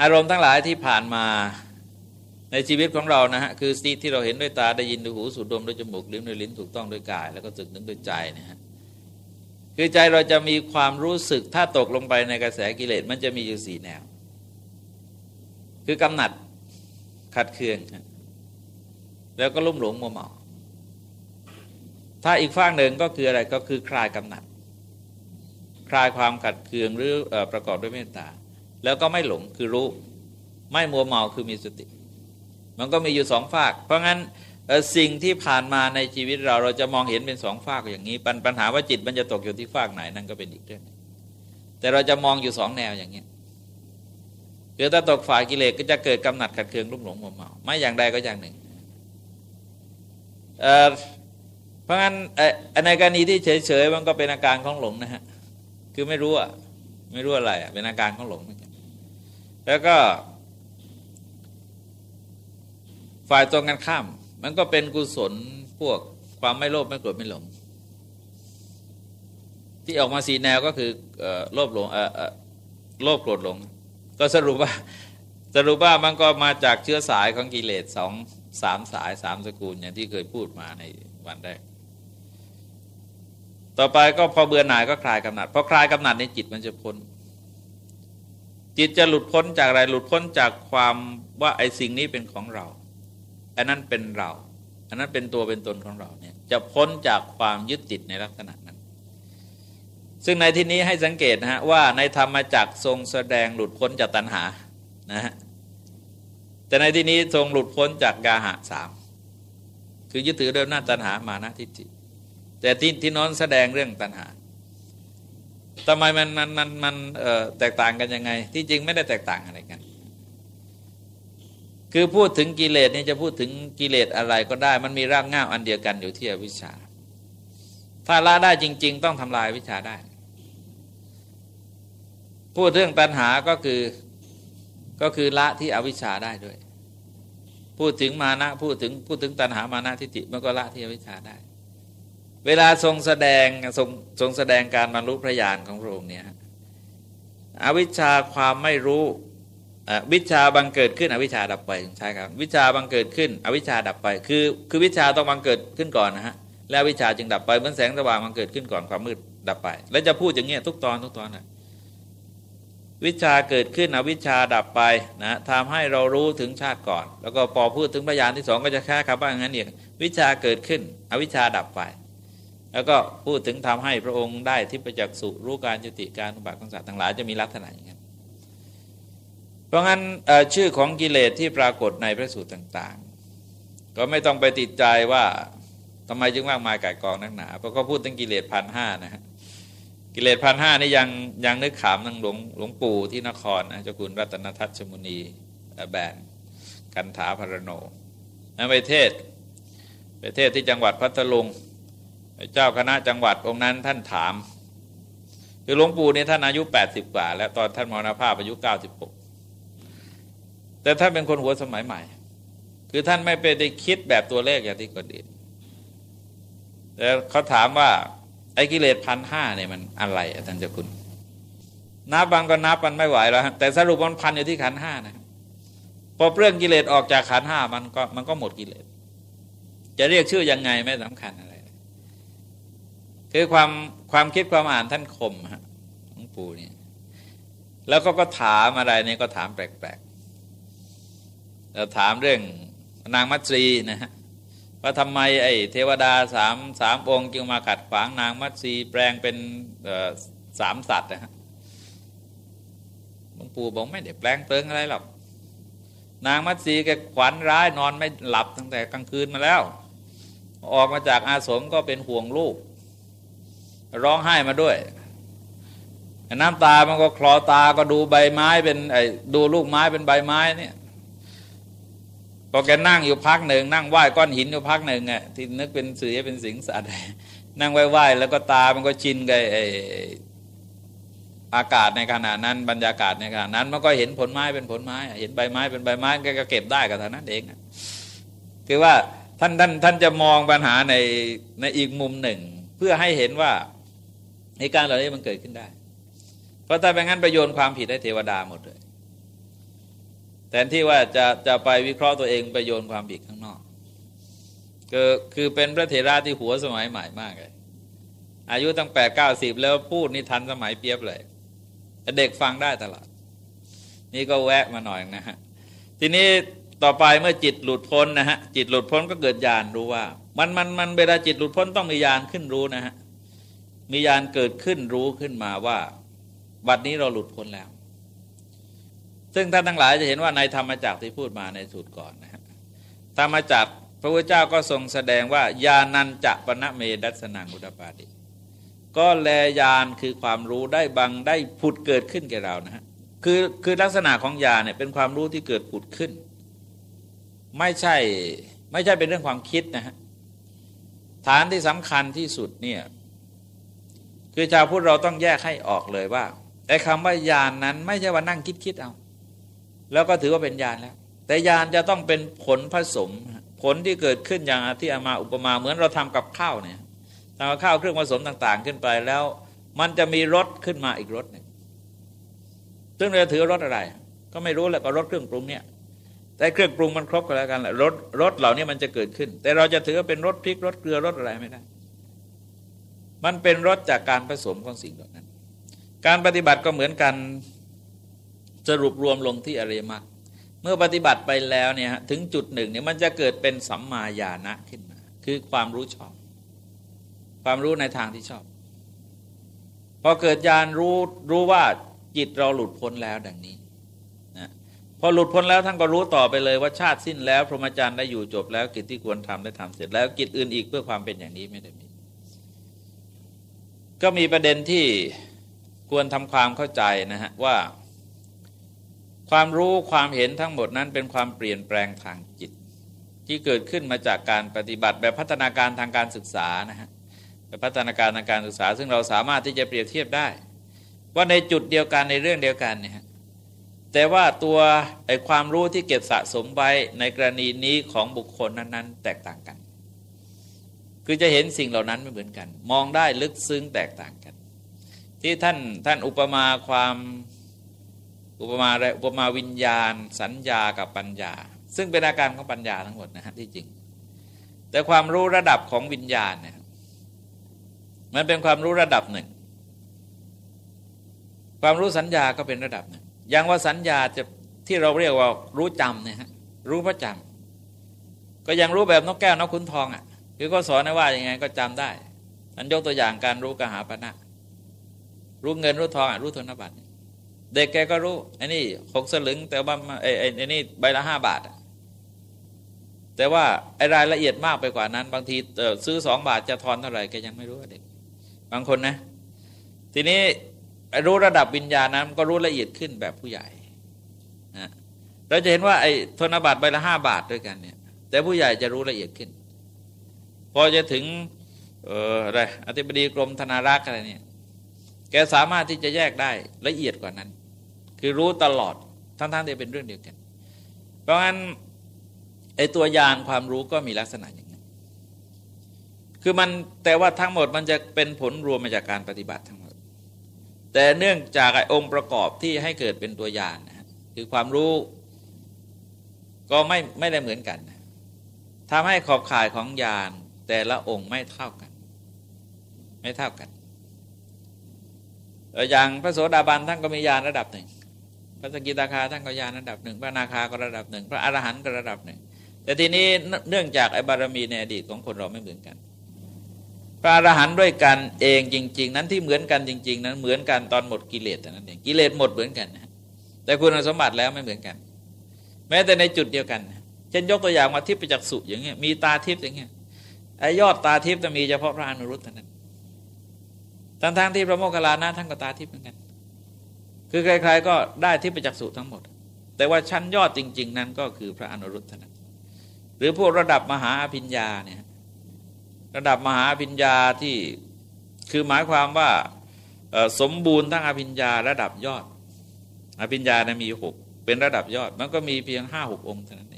อารมณ์ทั้งหลายที่ผ่านมาในชีวิตของเรานะฮะคือสิ่งที่เราเห็นด้วยตาได้ยินด้วยหูสูดดมด้วยจมูกลิ้มด้วยลิ้นถูกต้องด้วยกาย แล้วก็สึกนึกด้วยใจนะฮะคือใจเราจะมีความรู้สึกถ้าตกลงไปในกระแสกิเลสมันจะมีอยู่สี่แนว คือกำหนัดขัดเคือง แล้วก็ลุ่มหลงมัวเมาถ้าอีกฝั่งหนึ่งก็คืออะไรก็คือคลายกำหนัด คลายความขัดเคืองหรือประกอบด้วยเมตตา แล้วก็ไม่หลงคือรู้ ไม่มัวเมาคือมีสติ มันก็มีอยู่สองฝาก เพราะงั้นสิ่งที่ผ่านมาในชีวิตเราเราจะมองเห็นเป็นสองฝากอย่างนี้ปปัญหาว่าจิตมันจะตกอยู่ที่ฝากไหนนั่นก็เป็นอีกเรื่องแต่เราจะมองอยู่สองแนวอย่างนี้คือถ้าตกฝ่ายกิเลสก็จะเกิดกำหนัดขัดเคืองรุ่มหลงมัวเมาไม่อย่างใดก็อย่างหนึ่งเเพราะงั้นในกรณีที่เฉยๆมันก็เป็นอาการของหลงนะฮะคือไม่รู้อะไม่รู้อะไรเป็นอาการของหลง แล้วก็ ฝ่ายตรงกันข้าม มันก็เป็นกุศลพวกความไม่โลภไม่โกรธไม่หลงที่ออกมาสีแนวก็คือโลภหลงโลภโกรธหลง ก็สรุปว่าสรุปว่ามันก็มาจากเชื้อสายของกิเลสสองสามสายสามสกุลอย่างที่เคยพูดมาในวันแรก ต่อไปก็พอเบื่อหน่ายก็คลายกำหนัด พอคลายกำหนัดในจิตมันจะพ้น จิตจะหลุดพ้นจากอะไรหลุดพ้นจากความว่าไอ้สิ่งนี้เป็นของเรา อันนั้นเป็นเรา อันนั้นเป็นตัวเป็นตนของเราเนี่ยจะพ้นจากความยึดติดในลักษณะนั้น ซึ่งในที่นี้ให้สังเกตนะฮะว่าในธรรมจักทรงแสดงหลุดพ้นจากตัณหานะฮะแต่ในที่นี้ทรงหลุดพ้นจากกาหะสามคือยึดถือเดิมหน้าตัณหามานะทิฏฐิแต่ที่ที่น้อนแสดงเรื่องตัณหา ทำไมมันมันมันมันแตกต่างกันยังไง ที่จริงไม่ได้แตกต่างอะไรกัน คือพูดถึงกิเลสนี่จะพูดถึงกิเลสอะไรก็ได้ มันมีรากง่าอันเดียวกันอยู่ที่อวิชชา ถ้าละได้จริง ๆ ต้องทำลายวิชาได้ พูดเรื่องตัณหาก็คือก็คือละที่อวิชชาได้ด้วย พูดถึงมานะพูดถึงพูดถึงตัณหามานะทิฏฐิมันก็ละที่อวิชชาได้ เวลาทรงแสดงทรงทรงแสดงการบรรลุพระญาณของพระองค์เนี่ยอวิชชาความไม่รู้วิชาบังเกิดขึ้น อวิชชาดับไปใช่ครับวิชาบังเกิดขึ้น อวิชชาดับไป คือ คือวิชาต้องบังเกิดขึ้นก่อนนะฮะแล้ววิชาจึงดับไปเหมือนแสงสว่างบังเกิดขึ้นก่อนความมืดดับไป แล้วจะพูดอย่างเงี้ยทุกตอนทุกตอนนะวิชาเกิดขึ้นอวิชชาดับไปนะทำให้เรารู้ถึงชาติก่อน แล้วก็พอพูดถึงพยานที่สองก็จะแค่คำว่าอย่างนั้นเองวิชาเกิดขึ้น อวิชชาดับไป แล้วก็พูดถึงทำให้พระองค์ได้ที่ปจักษ์สุรู้การจุติการอุบัติของสัตว์ทั้งหลายจะมีลักษณะอย่างนั้นเพราะงั้นชื่อของกิเลสที่ปรากฏในพระสูตรต่าง ๆ ก็ไม่ต้องไปติดใจว่าทำไมจึงมากมายก่ายกองนักหนาเพราะก็พูดถึงกิเลสพันห้านะฮะกิเลสพันห้านี่ยังยังนึกขามนังหลวงหลวงปู่ที่นครนะเจ้าคุณรัตนทัศมุนีแบนกันถาพรโนนะไปเทศไปเทศที่จังหวัดพัทลุง เจ้าคณะจังหวัดองค์นั้นท่านถาม คือหลวงปู่เนี่ยท่านอายุ 80 กว่า แล้วตอนท่านมรณภาพอายุ 96 แต่ท่านเป็นคนหัวสมัยใหม่ คือท่านไม่ไปได้คิดแบบตัวเลขอย่างที่คนอื่นแต่เขาถามว่าไอ้กิเลสพันห้าเนี่ยมันอะไรอาจารย์เจ้าคุณ นับบางก็นับมันไม่ไหวแล้วแต่สรุปมันพันอยู่ที่ขันห้านะพอเปลื้องกิเลสออกจากขันห้ามันก็มันก็หมดกิเลสจะเรียกชื่อยังไงไม่สำคัญ คือความความคิดความอ่านท่านคมฮะหลวงปู่นี่แล้วก็ก็ถามอะไรนี่ก็ถามแปลกๆแล้วถามเรื่องนางมัตรีนะฮะว่าทำไมไอ้เทวดาสามสามองค์จึงมาขัดขวางนางมัตสีแปลงเป็นสามสัตว์นะฮะหลวงปู่บอกไม่ได้แปลงเปลิงอะไรหรอกนางมัตสีแกขวัญร้ายนอนไม่หลับตั้งแต่กลางคืนมาแล้ว ออกมาจากอาสมก็เป็นห่วงลูก ร้องไห้มาด้วย น้ำตามันก็คลอตาก็ดูใบไม้เป็นไอ้ดูลูกไม้เป็นใบไม้เนี่ยพอแกนั่งอยู่พักหนึ่งนั่งไหว้ก้อนหินอยู่พักหนึ่งอะที่นึกเป็นเสือเป็นสิงสัตว์นั่งไหว้ๆแล้วก็ตามันก็ชินกับอากาศในขณะนั้นบรรยากาศในขณะนั้นมันก็เห็นผลไม้เป็นผลไม้ เห็นใบไม้เป็นใบไม้แกก็เก็บได้กับท่านั้นเองคือว่าท่านท่านท่านจะมองปัญหาในในอีกมุมหนึ่ง เพื่อให้เห็นว่า ในการเหล่านี้มันเกิดขึ้นได้ เพราะถ้าเป็นงั้นประโยชน์ความผิดให้เทวดาหมดเลยแทนที่ว่าจะจะไปวิเคราะห์ตัวเองไปโยนความผิดข้างนอกก็คือเป็นพระเถระที่หัวสมัยใหม่มากเลย อายุตั้งแปดเก้าสิบแล้วพูดนี่ทันสมัยเปียบเลยเด็กฟังได้ตลอด นี่ก็แวะมาหน่อยนะฮะ ทีนี้ต่อไปเมื่อจิตหลุดพ้นนะฮะ จิตหลุดพ้นก็เกิดญาณรู้ว่า มันมันมันเวลาจิตหลุดพ้นต้องมีญาณขึ้นรู้นะฮะ มีญาณเกิดขึ้นรู้ขึ้นมาว่าบัดนี้เราหลุดพ้นแล้ว ซึ่งท่านทั้งหลายจะเห็นว่าในธรรมจักที่พูดมาในสูตรก่อนนะฮะธรรมจักพระพุทธเจ้าก็ทรงแสดงว่า ญาณันจะปณะเมดัสนังอุดปาติก็แลญาณคือความรู้ได้บังได้ผุดเกิดขึ้นแก่เรานะฮะคือคือลักษณะของญาเนี่ยเป็นความรู้ที่เกิดผุดขึ้น ไม่ใช่ไม่ใช่เป็นเรื่องความคิดนะฮะฐานที่สำคัญที่สุดเนี่ย คือชาวพุทธเราต้องแยกให้ออกเลยว่าไอ้คำว่าญาณนนั้นไม่ใช่ว่านั่งคิดคิดเอา แล้วก็ถือว่าเป็นญาณแล้ว แต่ญาณจะต้องเป็นผลผสม ผลที่เกิดขึ้นอย่างที่อามาอุปมาเหมือนเราทำกับข้าวเนี่ยทำกับข้าวเครื่องผสมต่าง ๆ ขึ้นไปแล้ว มันจะมีรสขึ้นมาอีกรสหนึ่งซึ่งเราถือรสอะไร ก็ไม่รู้แหละก็รสเครื่องปรุงเนี่ยแต่เครื่องปรุงมันครบกันแล้วกันแหละรสรสเหล่านี้มันจะเกิดขึ้น แต่เราจะถือว่าเป็นรสพริกรสเกลือรสอะไรไม่ได้ มันเป็นรสจากการผสมของสิ่งเหล่านั้น การปฏิบัติก็เหมือนกันสรุปรวมลงที่อริยมรรคเมื่อปฏิบัติไปแล้วเนี่ยถึงจุดหนึ่งเนี่ยมันจะเกิดเป็นสัมมาญาณะขึ้นมา คือความรู้ชอบ ความรู้ในทางที่ชอบ พอเกิดญาณรู้รู้ว่าจิตเราหลุดพ้นแล้วดังนี้นะพอหลุดพ้นแล้วท่านก็รู้ต่อไปเลยว่าชาติสิ้นแล้ว พรหมจรรย์ได้อยู่จบแล้วกิจที่ควรทำได้ทำเสร็จแล้วกิจอื่นอีกเพื่อความเป็นอย่างนี้ไม่ได้มี ก็มีประเด็นที่ควรทำความเข้าใจนะฮะว่า ความรู้ความเห็นทั้งหมดนั้นเป็นความเปลี่ยนแปลงทางจิต ที่เกิดขึ้นมาจากการปฏิบัติแบบพัฒนาการทางการศึกษานะฮะแบบพัฒนาการทางการศึกษา ซึ่งเราสามารถที่จะเปรียบเทียบได้ ว่าในจุดเดียวกันในเรื่องเดียวกันเนี่ยแต่ว่าตัวไอ้ความรู้ที่เก็บสะสมไว้ในกรณีนี้ของบุคคลนั้น ๆ แตกต่างกัน คือจะเห็นสิ่งเหล่านั้นไม่เหมือนกัน มองได้ลึกซึ้งแตกต่างกัน ที่ท่านท่านอุปมาความอุปมาอะไรอุปมาวิญญาณ สัญญากับปัญญา ซึ่งเป็นอาการของปัญญาทั้งหมดนะฮะที่จริง แต่ความรู้ระดับของวิญญาณเนี่ยมันเป็นความรู้ระดับหนึ่ง ความรู้สัญญาก็เป็นระดับหนึ่งอย่างว่าสัญญาจะที่เราเรียกว่ารู้จำเนี่ยฮะรู้พระจำก็ยังรู้แบบนกแก้วนกขุนทองอะ คือก็สอนว่าอย่างไงก็จำได้ฉันยกตัวอย่างการรู้กหาปณะรู้เงินรู้ทองอะรู้ธนบัตรเด็กแกก็รู้ไอ้นี่หกสลึง แต่ว่าไอ้ไอ้นี่ใบละห้าบาท แต่ว่าไอ้รายละเอียดมากไปกว่านั้น บางทีซื้อสองบาทจะทอนเท่าไหร่แกยังไม่รู้เด็ก บางคนนะ ทีนี้รู้ระดับวิญญาณนั้นก็รู้ละเอียดขึ้นแบบผู้ใหญ่นะเราจะเห็นว่าไอ้ธนบัตรใบละห้าบาทด้วยกันเนี่ย แต่ผู้ใหญ่จะรู้ละเอียดขึ้น พอจะถึงเอออะไรอธิบดีกรมธนารักษ์อะไรเนี่ยแกสามารถที่จะแยกได้ละเอียดกว่านั้น คือรู้ตลอดทั้งๆที่เป็นเรื่องเดียวกัน เพราะงั้นไอตัวยานความรู้ก็มีลักษณะอย่างนั้น คือมันแต่ว่าทั้งหมดมันจะเป็นผลรวมมาจากการปฏิบัติทั้งหมด แต่เนื่องจากไอองค์ประกอบที่ให้เกิดเป็นตัวยานนะคือความรู้ก็ไม่ไม่ได้เหมือนกันทำให้ขอบข่ายของยาน แต่ละองค์ไม่เท่ากัน ไม่เท่ากันอย่างพระโสดาบันท่านก็มียานระดับหนึ่ง พระสกิตาคาท่านก็ยานระดับหนึ่ง พระนาคาก็ระดับหนึ่ง พระอรหันต์ก็ระดับหนึ่ง แต่ทีนี้เนื่องจากไอ้บารมีในอดีตของคนเราไม่เหมือนกัน พระอรหันต์ด้วยกันเองจริง ๆ นั้นที่เหมือนกันจริง ๆ นั้นเหมือนกันตอนหมดกิเลสแต่นั้นเองกิเลสหมดเหมือนกันนะแต่คุณสมบัติแล้วไม่เหมือนกัน แม้แต่ในจุดเดียวกัน เช่นยกตัวอย่างมาทิพย์ประจักษุอย่างเงี้ยมีตาทิพย์อย่างเงี้ย ไอ้ยอดตาทิพย์จะมีเฉพาะพระอนุรุตเท่านั้นทั้งๆทที่พระโมคคัลลานะท่านก็ตาทิพย์เหมือนกัน คือใคร ๆ ก็ได้ทิพย์ปจักษุทั้งหมด แต่ว่าชั้นยอดจริง ๆ นั้นก็คือพระอนุรุตเท่านั้น หรือพวกระดับมหาอภิญญาเนี่ยระดับมหาอภิญญาที่คือหมายความว่าสมบูรณ์ทั้งอภิญญาระดับยอด อภิญญานะมีหกเป็นระดับยอดมันก็มีเพียงห้าหกองค์เท่านั้นเอง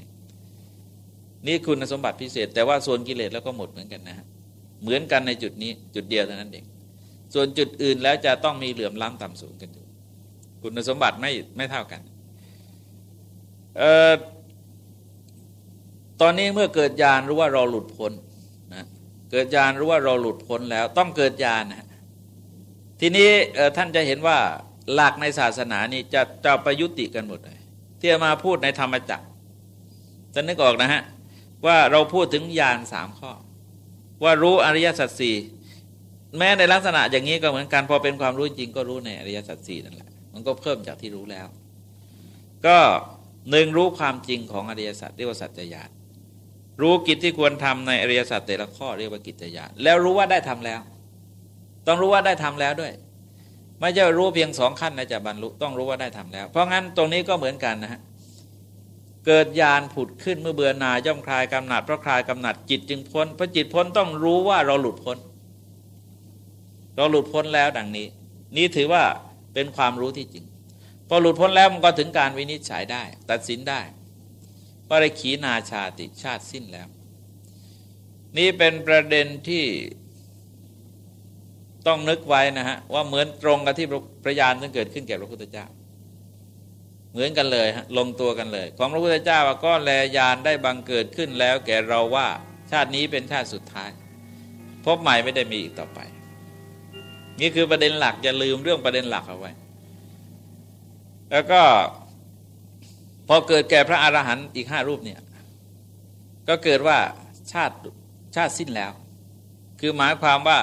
นี่คุณสมบัติพิเศษ แต่ว่าส่วนกิเลสแล้วก็หมดเหมือนกันนะฮะเหมือนกันในจุดนี้จุดเดียวเท่านั้นเองส่วนจุดอื่นแล้วจะต้องมีเหลื่อมล้ำต่ำสูงกันอยู่ คุณสมบัติไม่ไม่เท่ากันเอ่อตอนนี้เมื่อเกิดญาณรู้ว่าเราหลุดพ้นนะเกิดญาณรู้ว่าเราหลุดพ้นแล้ว ต้องเกิดญาณนะทีนี้ท่านจะเห็นว่าหลักในศาสนานี้จะจะประยุติกันหมดเลยที่มาพูดในธรรมจักรจะนึกออกนะฮะ ว่าเราพูดถึงญาณสามข้อ ว่ารู้อริยสัจสี่แม้ในลักษณะอย่างนี้ก็เหมือนกันพอเป็นความรู้จริงก็รู้ในอริยสัจสี่นั่นแหละมันก็เพิ่มจากที่รู้แล้ว ก็หนึ่งรู้ความจริงของอริยสัจเรียกว่าสัจจญาณรู้กิจที่ควรทำในอริยสัจแต่ละข้อเรียกว่ากิจญาณแล้วรู้ว่าได้ทำแล้ว ต้องรู้ว่าได้ทำแล้วด้วย ไม่ใช่รู้เพียงสองขั้นนะจะบรรลุต้องรู้ว่าได้ทำแล้ว เพราะงั้นตรงนี้ก็เหมือนกันนะฮะ เกิดญาณผุดขึ้นเมื่อเบื่อหน่ายย่อมคลายกำหนัดเพราะคลายกำหนัดจิตจึงพ้นเพราะจิตพ้นต้องรู้ว่าเราหลุดพ้น เราหลุดพ้นแล้วดังนี้ นี่ถือว่าเป็นความรู้ที่จริง พอหลุดพ้นแล้วมันก็ถึงการวินิจฉัยได้ ตัดสินได้ปริขีนาชาติชาติสิ้นแล้ว นี่เป็นประเด็นที่ต้องนึกไว้นะฮะว่าเหมือนตรงกับที่พระยานที่เกิดขึ้นแก่พระพุทธเจ้า เหมือนกันเลยลงตัวกันเลย ของพระพุทธเจ้าว่าก็แลยานได้บังเกิดขึ้นแล้ว แก่เราว่าชาตินี้เป็นชาติสุดท้าย พบใหม่ไม่ได้มีอีกต่อไป นี่คือประเด็นหลักอย่าลืมเรื่องประเด็นหลักเอาไว้ แล้วก็พอเกิดแก่พระอรหันต์อีกห้ารูปเนี่ย ก็เกิดว่าชาติชาติสิ้นแล้ว คือหมายความว่า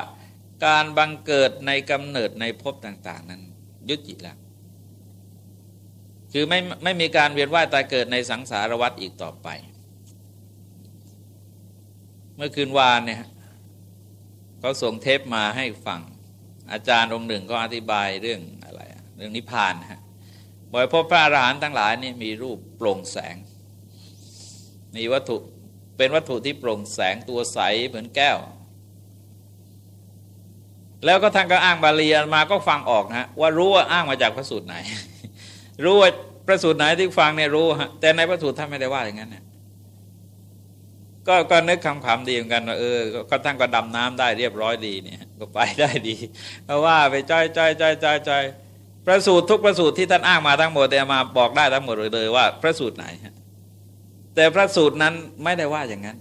การบังเกิดในกำเนิดในภพต่าง ๆ นั้นยุติแล้ว คือไม่ไม่มีการเวียนว่ายตายเกิดในสังสารวัฏอีกต่อไป เมื่อคืนวานเนี่ยเขาส่งเทปมาให้ฟัง อาจารย์องค์หนึ่งก็อธิบายเรื่องอะไร เรื่องนิพพานฮะบ่อยพบพระอรหันต์ทั้งหลายนี่มีรูปโปร่งแสง มีวัตถุเป็นวัตถุที่โปร่งแสงตัวใสเหมือนแก้ว แล้วก็ท่านก็อ้างบาลีมาก็ฟังออกนะว่ารู้ว่าอ้างมาจากพระสูตรไหน รู้ว่าพระสูตรไหนที่ฟังเนี่ยรู้ฮะแต่ในพระสูตรท่านไม่ได้ว่าอย่างนั้นเนี่ยก็ก็นึกคำขำดีเหมือนกันว่าเออก็ท่านก็ดำน้ำได้เรียบร้อยดีเนี่ยก็ไปได้ดีเพราะว่าไปจ้อยจ้อยจ้อยจ้อยจ้อยประสูตรทุกประสูตรที่ท่านอ้างมาทั้งหมดแต่มาบอกได้ทั้งหมดเลยว่า พระสูตรไหนแต่พระสูตรนั้นไม่ได้ว่าอย่างนั้น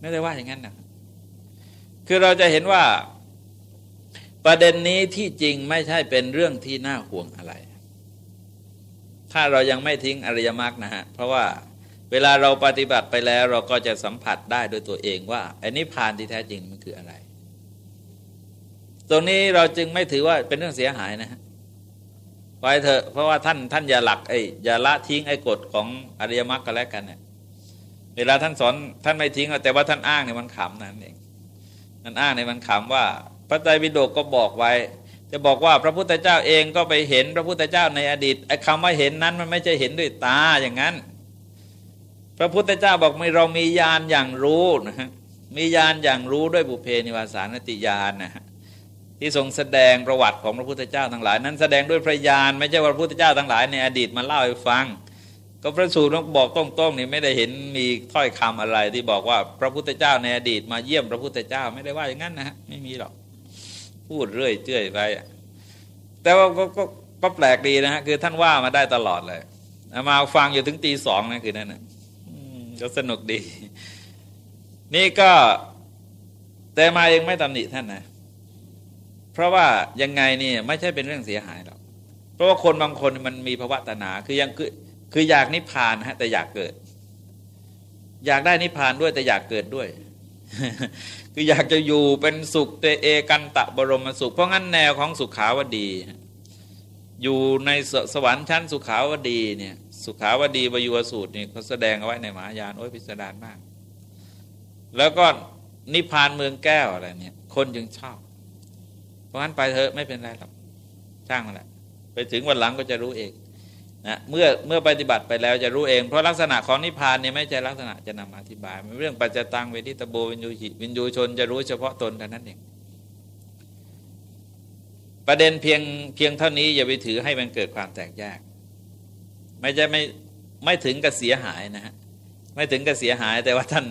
ไม่ได้ว่าอย่างนั้นนะคือเราจะเห็นว่าประเด็นนี้ที่จริงไม่ใช่เป็นเรื่องที่น่าห่วงอะไร ถ้าเรายังไม่ทิ้งอริยมรรคนะฮะ เพราะว่าเวลาเราปฏิบัติไปแล้วเราก็จะสัมผัสได้โดยตัวเองว่าอันนี้ผ่านที่แท้จริงมันคืออะไร ตรงนี้เราจึงไม่ถือว่าเป็นเรื่องเสียหายนะฮะไว้เถอะเพราะว่าท่านท่านอย่าหลักไอ้อย่าละทิ้งไอ้กฎของอริยมรรคกันแล้วกันเนี่ยเวลาท่านสอนท่านไม่ทิ้งแต่ว่าท่านอ้างเนี่ยมันขำนั่นเองท่านอ้างเนี่ยมันขำว่าพระไตรปิฎกก็บอกไว้ จะบอกว่าพระพุทธเจ้าเองก็ไปเห็นพระพุทธเจ้าในอดีตไอ้คำว่าเห็นนั้นมันไม่ใช่เห็นด้วยตาอย่างนั้น พระพุทธเจ้าบอกไม่เรามีญาณอย่างรู้นะฮะมีญาณอย่างรู้ด้วยบุเพนิวาสานติญาณนะฮะที่ทรงแสดงประวัติของพระพุทธเจ้าทั้งหลาย นั้นแสดงด้วยพระญาณไม่ใช่ว่าพระพุทธเจ้าทั้งหลายในอดีตมาเล่าให้ฟัง ก็พระสูตรต้องบอกต้องๆนี่ไม่ได้เห็นมีถ้อยคำอะไรที่บอกว่าพระพุทธเจ้าในอดีตมาเยี่ยมพระพุทธเจ้าไม่ได้ว่าอย่างนั้นนะฮะไม่มีหรอก พูดเรื่อยเจื่อยไปแต่ว่าก็ก็ก็แปลกดีนะฮะคือท่านว่ามาได้ตลอดเลยมาฟังอยู่ถึงตีสองนะคือนั่นนะก็สนุกดี นี่ก็แต่มาเองไม่ตำหนิท่านนะ เพราะว่ายังไงนี่ไม่ใช่เป็นเรื่องเสียหายหรอกเพราะว่าคนบางคนมันมีภาวะตนาคือยังคือคืออยากนิพพานฮะแต่อยากเกิด อยากได้นิพพานด้วยแต่อยากเกิดด้วย คืออยากจะอยู่เป็นสุขเตเอกันตะบรมสุข เพราะงั้นแนวของสุขาวดี อยู่ในสสวรรค์ชั้นสุขาวดีเนี่ยสุขาวดีวยุสูตรนี่เขาแสดงเอาไว้ในมหายานโอ้ยพิสดารมาก แล้วก็นิพพานเมืองแก้วอะไรเนี่ย คนจึงชอบ เพราะงั้นไปเถอะไม่เป็นไรหรอกช่างมันแหละไปถึงวันหลังก็จะรู้เอง นะเมื่อเมื่อปฏิบัติไปแล้วจะรู้เอง เพราะลักษณะของนิพพานเนี่ยไม่ใช่ลักษณะจะนำมาอธิบายมันเรื่องปัจจตังเวทิตโบวินยูหิวินยูชนจะรู้เฉพาะตนเท่านั้นเองประเด็นเพียงเพียงเท่านี้อย่าไปถือให้มันเกิดความแตกแยก ไม่ใช่ไม่ไม่ถึงกับเสียหายนะฮะไม่ถึงกับเสียหายแต่ว่าท่าน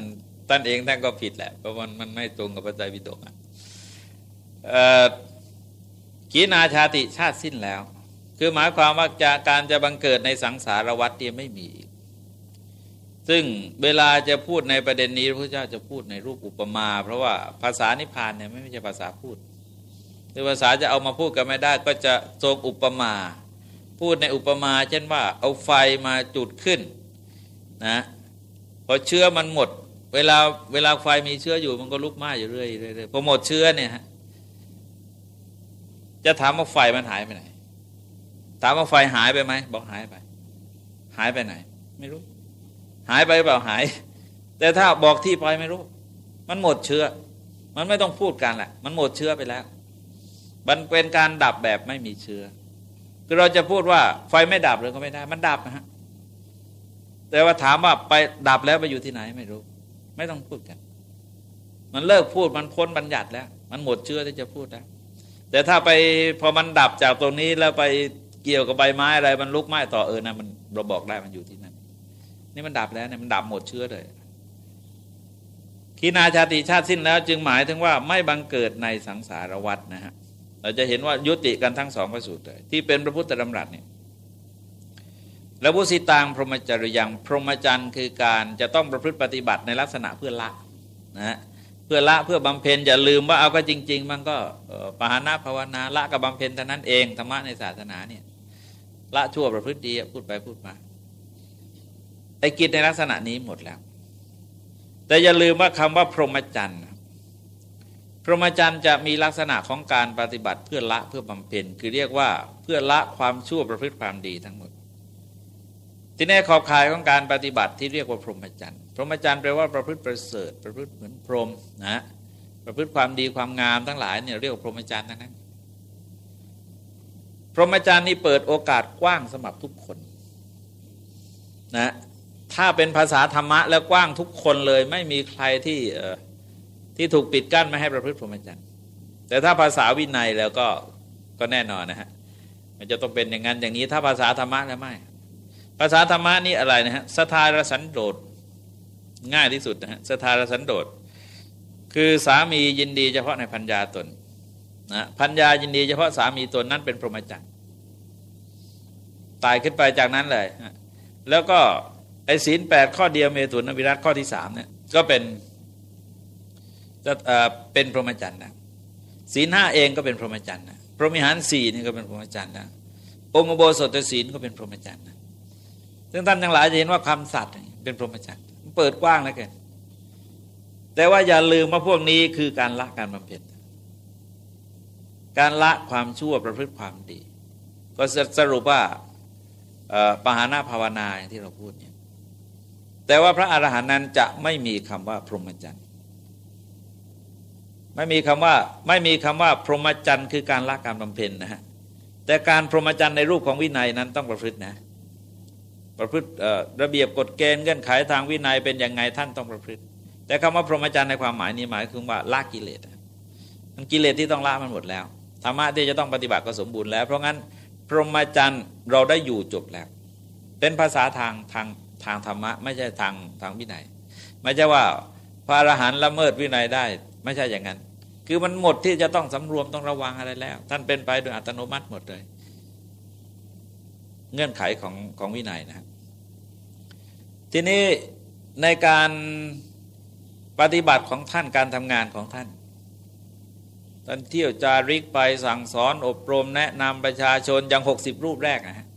ท่านเองท่านก็ผิดแหละเพราะมันมันไม่ตรงกับพระไตรปิฎกอะขีนาชาติชาติสิ้นแล้ว คือหมายความว่าจะการจะบังเกิดในสังสารวัฏเนี่ยไม่มีซึ่งเวลาจะพูดในประเด็นนี้พระเจ้าจะพูดในรูปอุปมา เพราะว่าภาษานิพานเนี่ยไม่ใช่ภาษาพูดหรือภาษาจะเอามาพูดกันไม่ได้ ก็จะทรงอุปมา พูดในอุปมา เช่นว่าเอาไฟมาจุดขึ้นนะพอเชื้อมันหมด เวลาเวลาไฟมีเชื้ออยู่มันก็ลุกไหม้อยู่เรื่อยๆพอหมดเชื้อเนี่ยฮะจะถามว่าไฟมันหายไปไหน ถามว่าไฟหายไปไหมบอกหายไป หายไปไหน ไม่รู้ หายไปเปล่าหาย แต่ถ้าบอกที่ไปไม่รู้ มันหมดเชื้อ มันไม่ต้องพูดกันแหละ มันหมดเชื้อไปแล้ว มันเป็นการดับแบบไม่มีเชื้อ คือเราจะพูดว่าไฟไม่ดับเลยก็ไม่ได้ มันดับนะฮะแต่ว่าถามว่าไปดับแล้วไปอยู่ที่ไหนไม่รู้ ไม่ต้องพูดกัน มันเลิกพูดมันพ้นบัญญัติแล้ว มันหมดเชื่อที่จะพูดแล้วแต่ถ้าไปพอมันดับจากตรงนี้แล้วไป เกี่ยวกับใบไม้อะไรมันลุกไหม้ต่อเออนะมันเราบอกได้มันอยู่ที่นั่นนี่มันดับแล้วเนี่ยมันดับหมดเชื้อเลยขีนาชาติชาติสิ้นแล้ว จึงหมายถึงว่าไม่บังเกิดในสังสารวัฏนะฮะเราจะเห็นว่ายุติกันทั้งสองพระสูตรเลยที่เป็นพระพุทธดำรัสเนี่ยแล้วพุสิตางพรหมจริยังพรหมจรรย์คือการจะต้องประพฤติปฏิบัติในลักษณะเพื่อละนะเพื่อละเพื่อบำเพ็ญอย่าลืมว่าเอาก็จริง ๆ มันก็ปหานาภาวนาละกับบำเพ็ญเท่านั้นเองธรรมะในศาสนาเนี่ย ละชั่วประพฤติดีพูดไปพูดมาไอ้กิจในลักษณะนี้หมดแล้ว แต่อย่าลืมว่าคำว่าพรหมจรรย์พรหมจรรย์จะมีลักษณะของการปฏิบัติเพื่อละเพื่อบำเพ็ญคือเรียกว่าเพื่อละความชั่วประพฤติความดีทั้งหมด ที่แน่ขอบข่ายของการปฏิบัติที่เรียกว่าพรหมจรรย์พรหมจรรย์แปลว่าประพฤติประเสริฐ ประพฤติเหมือนพรหมนะประพฤติความดีความงามทั้งหลายเนี่ยเรียกว่าพรหมจรรย์ทั้งนั้น พรหมจรรย์นี่เปิดโอกาสกว้างสำหรับทุกคนนะถ้าเป็นภาษาธรรมะแล้วกว้างทุกคนเลย ไม่มีใครที่ที่ถูกปิดกั้นไม่ให้ประพฤติพรหมจรรย์แต่ถ้าภาษาวินัยแล้วก็ก็แน่นอนนะฮะมันจะต้องเป็นอย่างนั้นอย่างนี้ถ้าภาษาธรรมะแล้วไม่ ภาษาธรรมะนี่อะไรนะฮะสทารสันโดษง่ายที่สุดนะฮะสทารสันโดษคือสามียินดีเฉพาะในพัญญาตน นะพัญญายินดีเฉพาะสามีตนนั้นเป็นพรหมจรรย์ตายขึ้นไปจากนั้นเลย แล้วก็ไอ้ศีลแปดข้อเดียวเมตุนวิรัตข้อที่สามเนี่ยก็เป็นจะเป็นพรหมจรรย์นะศีลห้าเองก็เป็นพรหมจรรย์นะพรหมิหารสี่นี่ก็เป็นพรหมจรรย์นะองค์โบสถศีลก็เป็นพรหมจรรย์นะซึ่งท่านทั้งหลายจะเห็นว่าคำสัตว์เป็นพรหมจรรย์เปิดกว้างแล้วกันแต่ว่าอย่าลืมว่าพวกนี้คือการละการบำเพ็ญ การละความชั่วประพฤติความดี ก็สรุปว่าปหานาภาวนาที่เราพูดเนี่ยแต่ว่าพระอรหันต์นั้นจะไม่มีคำว่าพรหมจรรย์ไม่มีคำว่าไม่มีคำว่าพรหมจรรย์คือการละการบำเพ็ญนะฮะแต่การพรหมจรรย์ในรูปของวินัยนั้นต้องประพฤตินะ ประพฤติระเบียบกฎเกณฑ์เงื่อนไขทางวินัยเป็นยังไงท่านต้องประพฤติ แต่คำว่าพรหมจรรย์ในความหมายนี้หมายคือว่าละกิเลสมันกิเลสที่ต้องละมันหมดแล้ว ธรรมะที่จะต้องปฏิบัติก็สมบูรณ์แล้ว เพราะงั้น พรหมจรรย์เราได้อยู่จบแล้ว เป็นภาษาทางทางทางธรรมะ ไม่ใช่ทางทางวินัย ไม่ใช่ว่าพระอรหันต์ละเมิดวินัยได้ ไม่ใช่อย่างนั้น คือมันหมดที่จะต้องสำรวมต้องระวังอะไรแล้ว ท่านเป็นไปโดยอัตโนมัติหมดเลย เงื่อนไขของของวินัยนะทีนี้ในการปฏิบัติของท่านการทำงานของท่าน ท่านเที่ยวจาริกไปสั่งสอนอบรมแนะนำประชาชนยังหกสิบรูปแรกนะฮะ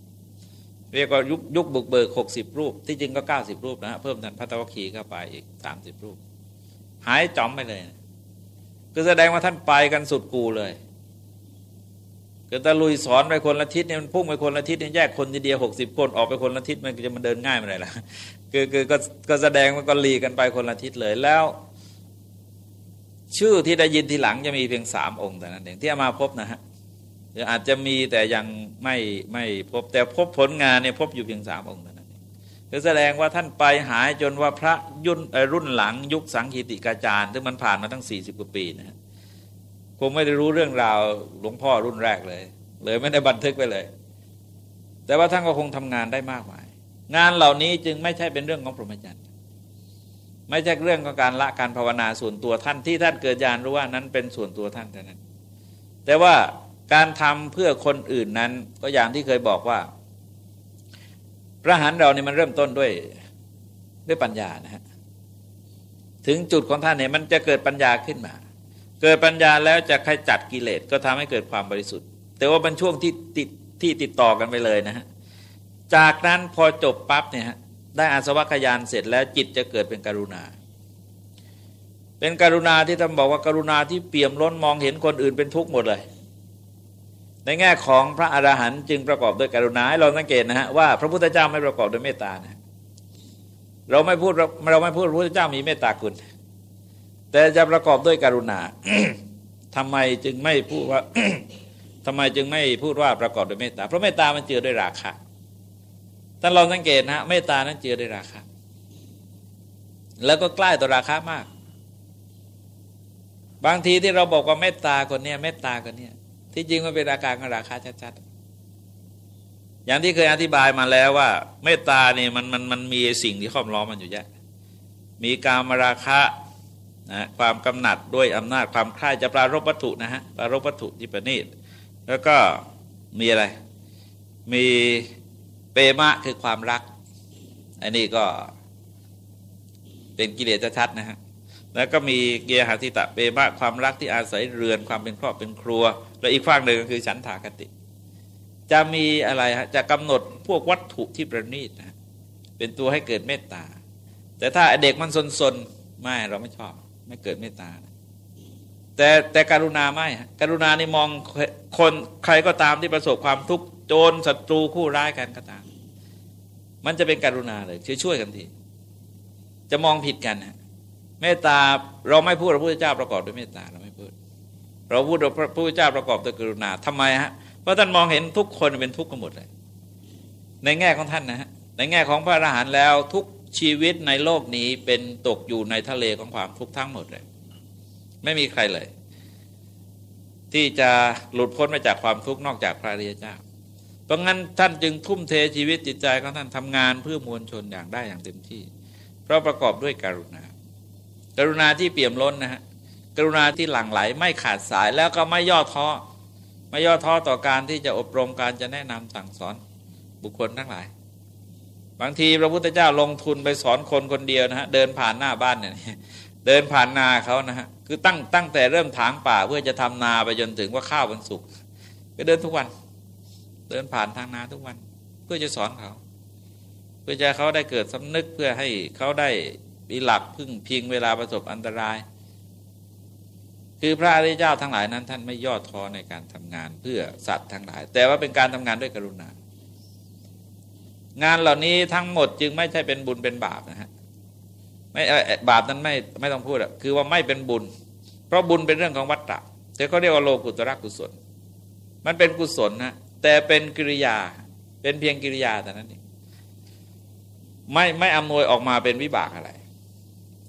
เรียกว่ายุคยุคบุกเบิกหกสิบรูป ที่จริงก็เก้าสิบรูปนะฮะเพิ่มท่านพัตวคีเข้าไปอีกสามสิบรูป หายจอมไปเลยก็แสดงว่าท่านไปกันสุดกูเลยก็ตะลุยสอนไปคนละทิศเนี่ยมันพุ่งไปคนละทิศเนี่ยแยกคนเดียวหกสิบคนออกไปคนละทิศมันจะมาเดินง่ายมาเลยล่ะคือคือก็ก็แสดงมันก็ลีกันไปคนละทิศเลยแล้ว ชื่อที่ได้ยินทีหลังจะมีเพียงสามองค์แต่นั้นเองที่มาพบนะฮะอาจจะมีแต่ยังไม่ไม่พบแต่พบผลงานเนี่ยพบอยู่เพียงสามองค์แต่นั้นเองคือแสดงว่าท่านไปหายจนว่าพระยุ่นรุ่นหลังยุคสังคีติกาจารย์ซึ่งมันผ่านมาตั้งสี่สิบกว่าปีนะฮะคงไม่ได้รู้เรื่องราวหลวงพ่อรุ่นแรกเลย เลยไม่ได้บันทึกไปเลย แต่ว่าท่านก็คงทำงานได้มากมาย งานเหล่านี้จึงไม่ใช่เป็นเรื่องของพรหมจรรย์ ไม่ใช่เรื่องของการละการภาวนาส่วนตัวท่านที่ท่านเกิดญาณรู้ว่านั้นเป็นส่วนตัวท่านเท่านั้น แต่ว่าการทำเพื่อคนอื่นนั้นก็อย่างที่เคยบอกว่า พระหันเราเนี่ยมันเริ่มต้นด้วยด้วยปัญญานะฮะถึงจุดของท่านเนี่ยมันจะเกิดปัญญาขึ้นมา เกิดปัญญาแล้วจะขจัดกิเลสก็ทำให้เกิดความบริสุทธิ์ แต่ว่าเป็นช่วงที่ติดที่ติดต่อกันไปเลยนะฮะจากนั้นพอจบปั๊บเนี่ยฮะ ได้อาสวัคยานเสร็จแล้วจิตจะเกิดเป็นกรุณา เป็นกรุณาที่ท่านบอกว่ากรุณาที่เปี่ยมล้นมองเห็นคนอื่นเป็นทุกข์หมดเลย ในแง่ของพระอรหันต์จึงประกอบด้วยกรุณาให้เราสังเกตนะฮะว่าพระพุทธเจ้าไม่ประกอบด้วยเมตตานะเราไม่พูดเราไม่พูดพระพุทธเจ้ามีเมตตาคุณ แต่จะประกอบด้วยกรุณาทำไมจึงไม่พูดว่าทำไมจึงไม่พูดว่าประกอบด้วยเมตตาเพราะเมตตามันเจือด้วยราคะ ท่านลองสังเกตนะเมตตานั้นเจือด้วยราคะแล้วก็ใกล้ต่อราคะมาก บางทีที่เราบอกว่าเมตตาคนเนี้ยเมตตาคนเนี้ยที่จริงมันเป็นอาการของราคะชัดๆอย่างที่เคยอธิบายมาแล้วว่า เมตตาเนี่ยมันมันมันมีสิ่งที่ครอบล้อมมันอยู่เยอะมีการมราคะนะความกำหนัดด้วยอำนาจความคล้ายจะปรารบวัตถุนะฮะปรารบวัตถุที่ประณีตแล้วก็มีอะไร มี เปมะคือความรัก อันนี้ก็เป็นกิเลสชัดนะฮะแล้วก็มีเกียรติตะเปมะความรักที่อาศัยเรือนความเป็นครอบเป็นครัว และอีกฝั่งหนึ่งก็คือฉันทากติ จะมีอะไรฮะจะกำหนดพวกวัตถุที่ประณีตนะเป็นตัวให้เกิดเมตตา แต่ถ้าเด็กมันสนๆไม่เราไม่ชอบ ไม่เกิดเมตตาแต่แต่การุณาไม่กรุณานี่มองคนใครก็ตามที่ประสบความทุกข์ โจรศัตรูคู่ร้ายกันก็ตาม มันจะเป็นการุณาเลยช่วยช่วยกันทีจะมองผิดกันฮะเมตตาเราไม่พูดพระพุทธเจ้าประกอบด้วยเมตตาเราไม่พูด เราพูดพระพุทธเจ้าประกอบด้วยกรุณาทำไมฮะเพราะท่านมองเห็นทุกคนเป็นทุกข์กันหมดเลย ในแง่ของท่านนะฮะในแง่ของพระอรหันต์แล้วทุกชีวิตในโลกนี้เป็นตกอยู่ในทะเลของความทุกข์ทั้งหมดเลย ไม่มีใครเลย ที่จะหลุดพ้นมาจากความทุกข์นอกจากพระริยเจ้า เพราะงั้นท่านจึงทุ่มเทชีวิตจิตใจของท่านทำงานเพื่อมวลชนอย่างได้อย่างเต็มที่ เพราะประกอบด้วยกรุณา กรุณาที่เปี่ยมล้นนะฮะกรุณาที่หลั่งไหลไม่ขาดสายแล้วก็ไม่ย่อท้อไม่ย่อท้อต่อการที่จะอบรมการจะแนะนำสั่งสอนบุคคลทั้งหลาย บางทีพระพุทธเจ้าลงทุนไปสอนคนคนเดียวนะฮะเดินผ่านหน้าบ้านเนี่ยเดินผ่านนาเขานะฮะคือตั้งตั้งแต่เริ่มถางป่าเพื่อจะทำนาไปจนถึงว่าข้าวมันสุกก็เดินทุกวัน เดินผ่านทางนาทุกวัน เพื่อจะสอนเขา เพื่อจะเขาได้เกิดสำนึกเพื่อให้เขาได้มีหลักพึ่งพิงเวลาประสบอันตราย คือพระอริยเจ้าทั้งหลายนั้น ท่านไม่ย่อท้อในการทำงานเพื่อสัตว์ทั้งหลาย แต่ว่าเป็นการทำงานด้วยกรุณา งานเหล่านี้ทั้งหมดจึงไม่ใช่เป็นบุญเป็นบาปนะฮะไม่บาปนั้นไม่ไม่ต้องพูดอะคือว่าไม่เป็นบุญ เพราะบุญเป็นเรื่องของวัตตะแต่เขาเรียกว่าโลกุตระกุศล มันเป็นกุศลนะ แต่เป็นกิริยา เป็นเพียงกิริยาแต่นั้นเองไม่ไม่อำนวยออกมาเป็นวิบากอะไร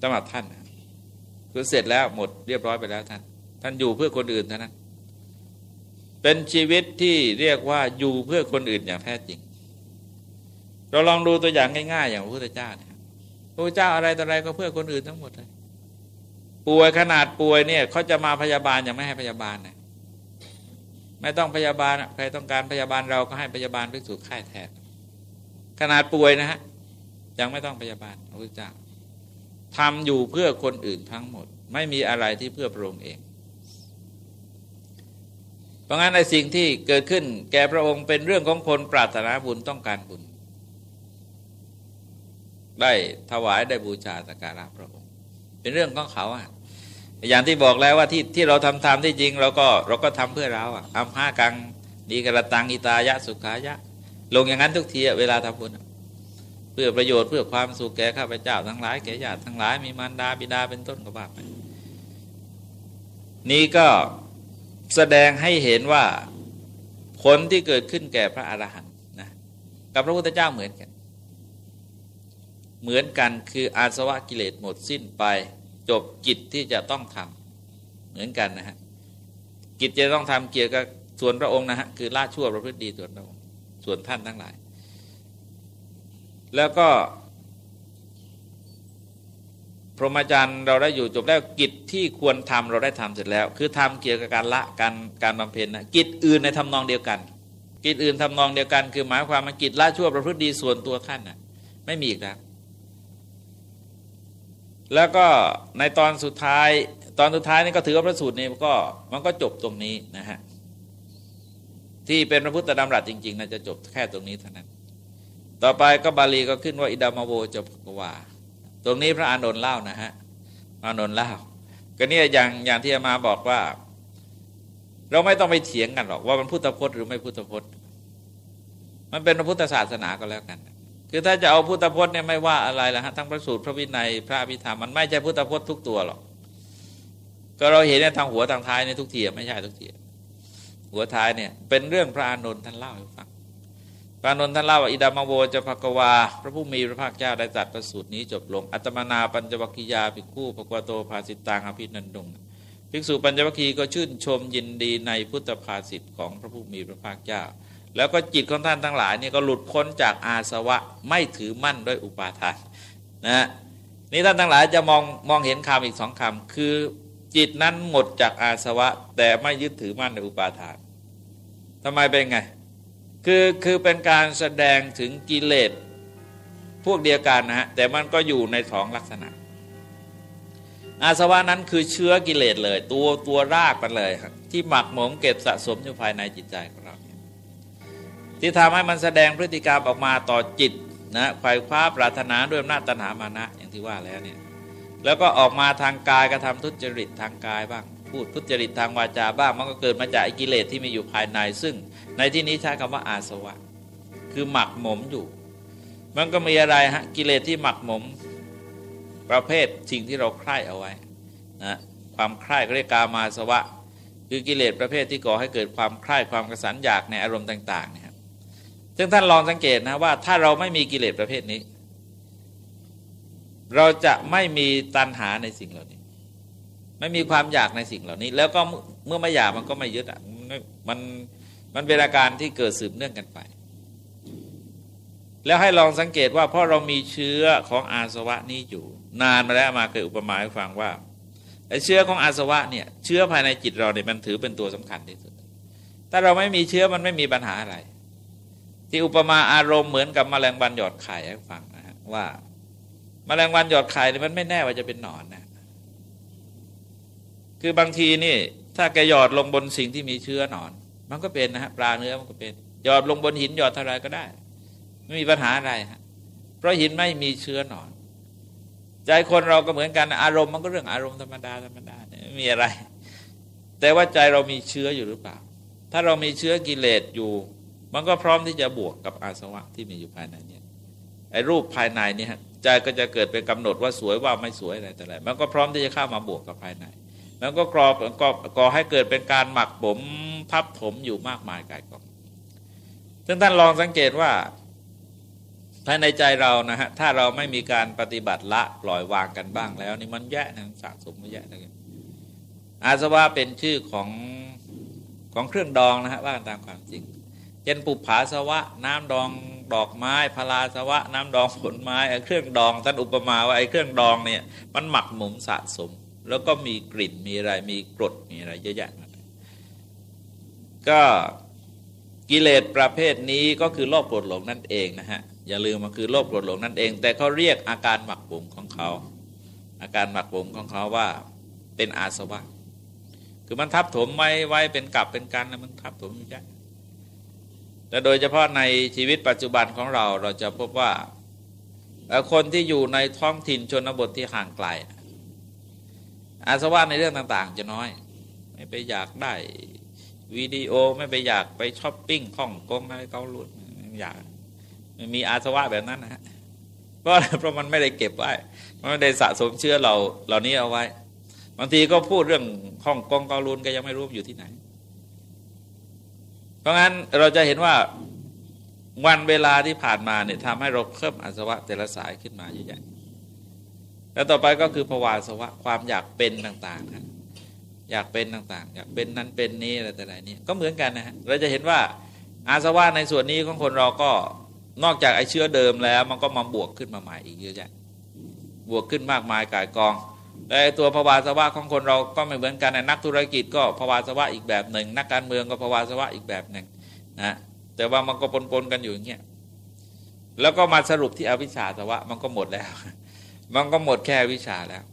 สำหรับท่านคือเสร็จแล้วหมดเรียบร้อยไปแล้วท่าน ท่านอยู่เพื่อคนอื่นเท่านั้น เป็นชีวิตที่เรียกว่าอยู่เพื่อคนอื่นอย่างแท้จริง เราลองดูตัวอย่างง่าย ๆ อย่างพระพุทธเจ้าเนี่ยพระพุทธเจ้าอะไรต่ออะไรก็เพื่อคนอื่นทั้งหมดเลยป่วยขนาดป่วยเนี่ยเขาจะมาพยาบาลยังไม่ให้พยาบาลเนะ ไม่ต้องพยาบาลใครต้องการพยาบาลเราก็ให้พยาบาลไปสู่ค่ายแทน ขนาดป่วยนะฮะยังไม่ต้องพยาบาลพระพุทธเจ้าทำอยู่เพื่อคนอื่นทั้งหมด ไม่มีอะไรที่เพื่อพระองค์เอง เพราะงั้นในสิ่งที่เกิดขึ้น แก่พระองค์เป็นเรื่องของคนปรารถนาบุญต้องการบุญ ได้ถวายได้บูชาสักการะพระองค์ เป็นเรื่องของเขาอะ อย่างที่บอกแล้วว่าที่ที่เราทำทำที่จริง เราก็เราก็ทำเพื่อเราอะอัมห้ากังดีกระตังอิตายะสุขายะ ลงอย่างนั้นทุกทีเวลาทำบุญเพื่อประโยชน์เพื่อความสุขแก่ข้าพเจ้าทั้งหลายแก่ญาติทั้งหลายมีมารดาบิดาเป็นต้นก็บ้าไปนี่ก็แสดงให้เห็นว่าผลที่เกิดขึ้นแก่พระอรหันต์นะกับพระพุทธเจ้าเหมือนกัน เหมือนกันคืออาสวะกิเลสหมดสิ้นไป จบกิจที่จะต้องทำเหมือนกันนะฮะกิจจะต้องทำเกี่ยวกับส่วนพระองค์นะฮะคือละชั่วประพฤติดีส่วนพระองค์ส่วนท่านทั้งหลาย แล้วก็ พรหมจรรย์เราได้อยู่จบแล้วกิจที่ควรทำเราได้ทำเสร็จแล้ว คือทำเกี่ยวกับการละการการบำเพ็ญนะกิจอื่นในทำนองเดียวกัน กิจอื่นทำนองเดียวกัน คือหมายความว่ากิจละชั่วประพฤติดีส่วนตัวท่านนะ่ะไม่มีอีกแล้ว แล้วก็ในตอนสุดท้าย ตอนสุดท้ายนี่ก็ถือว่าพระสูตรนี้ก็มันก็จบตรงนี้นะฮะที่เป็นพระพุทธดำรัสจริงๆนะจะจบแค่ตรงนี้เท่านั้น ต่อไปก็บาลีก็ขึ้นว่าอิดามาโวจะกว่าตรงนี้พระอานนท์เล่านะฮะอานนท์เล่า ก็เนี่ยอย่างอย่างที่มาบอกว่า เราไม่ต้องไปเถียงกันหรอกว่ามันพุทธพจน์หรือไม่พุทธพจน์ มันเป็นพระพุทธศาสนาก็แล้วกัน คือถ้าจะเอาพุทธพจน์เนี่ยไม่ว่าอะไรละฮะทั้งพระสูตรพระวินัยพระพิธรรมมันไม่ใช่พุทธพจน์ทุกตัวหรอกก็เราเห็นเนี่ยทางหัวทางท้ายในทุกทีไม่ใช่ทุกทีหัวท้ายเนี่ยเป็นเรื่องพระอานนท์ท่านเล่าให้ฟังพระอานนท์ท่านเล่าว่าอิดามโวจะภกวา พระผู้มีพระภาคเจ้าได้ตรัสประสูตรนี้จบลง อัตมนาปัญจวัคคียาภิกขุภควโตภาสิตังอภินันดุงภิกษุปัญจวัคคีย์ก็ชื่นชมยินดีในพุทธภาสิทธิ์ของพระผู้มีพระภาคเจ้า แล้วก็จิตของท่านทั้งหลายนี่ก็หลุดพ้นจากอาสวะไม่ถือมั่นด้วยอุปาทานนะนี่ท่านทั้งหลายจะมองมองเห็นคำอีกสองคำคือจิตนั้นหมดจากอาสวะ แต่ไม่ยึดถือมั่นในอุปาทานทำไมเป็นไง คือคือเป็นการแสดงถึงกิเลสพวกเดียวกันนะฮะแต่มันก็อยู่ในสองลักษณะ อาสวะนั้นคือเชื้อกิเลสเลย ตัวตัวรากมันเลย ที่หมักหมมเก็บสะสมอยู่ภายในจิตใจ ที่ทำให้มันแสดงพฤติกรรมออกมาต่อจิตนะไขว่คว้าปรารถนาด้วยอำนาจตัณหามานะอย่างที่ว่าแล้วเนี่ยแล้วก็ออกมาทางกายกระทำทุจริตทางกายบ้าง พูดทุจริตทางวาจาบ้าง มันก็เกิดมาจากกิเลสที่มีอยู่ภายใน ซึ่งในที่นี้ใช้คำว่าอาสวะ คือหมักหมมอยู่ มันก็มีอะไรฮะกิเลสที่หมักหมมประเภทสิ่งที่เราใคร่เอาไว้นะความใคร่เรียกกามาสวะ คือกิเลสประเภทที่ก่อให้เกิดความใคร่ความกระสันอยากในอารมณ์ต่างๆเนี่ย ซึ่งท่านลองสังเกตนะว่าถ้าเราไม่มีกิเลสประเภทนี้ เราจะไม่มีตัณหาในสิ่งเหล่านี้ ไม่มีความอยากในสิ่งเหล่านี้ แล้วก็เมื่อไม่อยากมันก็ไม่ยึดอะมันมันเป็นอาการที่เกิดสืบเนื่องกันไป แล้วให้ลองสังเกตว่าเพราะเรามีเชื้อของอาสวะนี้อยู่ นานมาแล้วมาเคยอุปมาให้ฟังว่าไอ้เชื้อของอาสวะเนี่ยเชื้อภายในจิตเราเนี่ยมันถือเป็นตัวสำคัญที่สุด ถ้าเราไม่มีเชื้อมันไม่มีปัญหาอะไร ที่อุปมาอารมณ์เหมือนกับมแมลงวันหยอดไข่ให้ฟังนะฮะว่ามแมลงวันหยอดไข่เนี่ยมันไม่แน่ว่าจะเป็นหนอนนะคือบางทีนี่ ถ้าแกหยอดลงบนสิ่งที่มีเชื้อหนอน มันก็เป็นนะฮะปลาเนื้อมันก็เป็น หยอดลงบนหินหยอดเท่าไรก็ได้ ไม่มีปัญหาอะไรฮะเพราะหินไม่มีเชื้อหนอน ใจคนเราก็เหมือนกันอารมณ์มันก็เรื่องอารมณ์ธรรมดาธรรมดาไม่มีอะไร แต่ว่าใจเรามีเชื้ออยู่หรือเปล่า ถ้าเรามีเชื้อกิเลสอยู่ มันก็พร้อมที่จะบวกกับอาสวะที่มีอยู่ภายในเนี่ยไอ้รูปภายในเนี่ยใจก็จะเกิดเป็นกำหนดว่าสวยว่าไม่สวยอะไรแต่ไรมันก็พร้อมที่จะเข้ามาบวกกับภายในมันก็กรอบก็ก่อให้เกิดเป็นการหมักผมทับถมอยู่มากมายกายกองซึ่งท่านลองสังเกตว่าภายในใจเรานะฮะถ้าเราไม่มีการปฏิบัติละปล่อยวางกันบ้างแล้ว นี่มันแย่นะสะสมมันแย่นะอาสวะเป็นชื่อของของเครื่องดองนะฮะว่าตามความจริง ช่นปุผาสวะ น้ำดองดอกไม้พลาสวะ น้ำดองผลไม้เครื่องดองท่านอุปมาว่าไอ้เครื่องดองเนี่ยมันหมักหมมสะสม แล้วก็มีกลิ่นมีอะไรมีกรดมีอะไรเยอะแยะก็กิเลสประเภทนี้ก็คือโลภโกรธหลงนั่นเองนะฮะอย่าลืมมันคือโลภโกรธหลงนั่นเอง แต่เขาเรียกอาการหมักปุ่มของเขา อาการหมักปุ่มของเขาว่าเป็นอาสวะ คือมันทับถมไว้ไว้เป็นกลับเป็นกันแล้วมันทับถมอยู่ได้ แต่โดยเฉพาะในชีวิตปัจจุบันของเราเราจะพบว่า คนที่อยู่ในท้องถิ่นชนบทที่ห่างไกล อาสวะในเรื่องต่างๆ จะน้อย ไม่ไปอยากได้วิดีโอไม่ไปอยากไปช้อปปิ้งข้องกงอะไรเกาลุดไม่อยากไม่มีอาสวะแบบนั้นนะฮะเพราะเพราะมันไม่ได้เก็บไว้มันไม่ได้สะสมเชื้อเราเหล่านี้เอาไว้บางทีก็พูดเรื่องข้องกงเกาลุนก็ยังไม่รู้อยู่ที่ไหน ราะงั้นเราจะเห็นว่าวันเวลาที่ผ่านมาเนี่ยทำให้เราเพิ่มอาสวะแต่ละสายขึ้นมาเยอะแยะแล้วต่อไปก็คือภาวะสวะความอยากเป็นต่างๆนะอยากเป็นต่างๆ อยากเป็นนั้นเป็นนี้อะไรแต่ไรนี่ก็เหมือนกันนะฮะเราจะเห็นว่าอาสวะในส่วนนี้ของคนเราก็นอกจากไอ้เชื้อเดิมแล้ว มันก็มาบวกขึ้นมาใหม่อีกเยอะแยะบวกขึ้นมากมายกายกอง และตัวภาวะสวะของคนเราก็ไม่เหมือนกันนักธุรกิจก็ภาวะสวะอีกแบบหนึ่ง นักการเมืองก็ภาวะสวะอีกแบบหนึ่งนะแต่ว่ามันก็ปนๆกันอยู่อย่างเงี้ยแล้วก็มาสรุปที่อวิชชาสวะมันก็หมดแล้ว มันก็หมดแค่วิชาแล้ว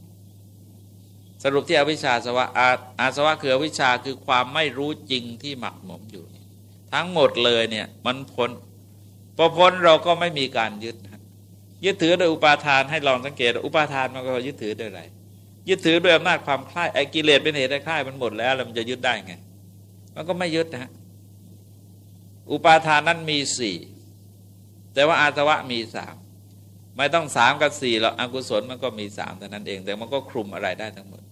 สรุปที่อวิชชาสวะอาอาสวะคืออวิชชาคือความไม่รู้จริงที่หมักหมมอยู่ ทั้งหมดเลยเนี่ยมันพ้นพอพ้นเราก็ไม่มีการยึดยึดถือโดยอุปาทานให้ลองสังเกต อุปาทานมันก็ยึดถือด้วยอะไร ยึดถือด้วยอำนาจความคล้ายไอ้กิเลสเป็นเหตุให้คล้ายมันหมดแล้วแล้วมันจะยึดได้ไง มันก็ไม่ยึดนะฮะอุปาทานนั้นมีสี่แต่ว่าอาสวะมีสามไม่ต้องสามกับสี่หรอกอกุศลมันก็มีสามแต่นั้นเอง แต่มันก็คลุมอะไรได้ทั้งหมด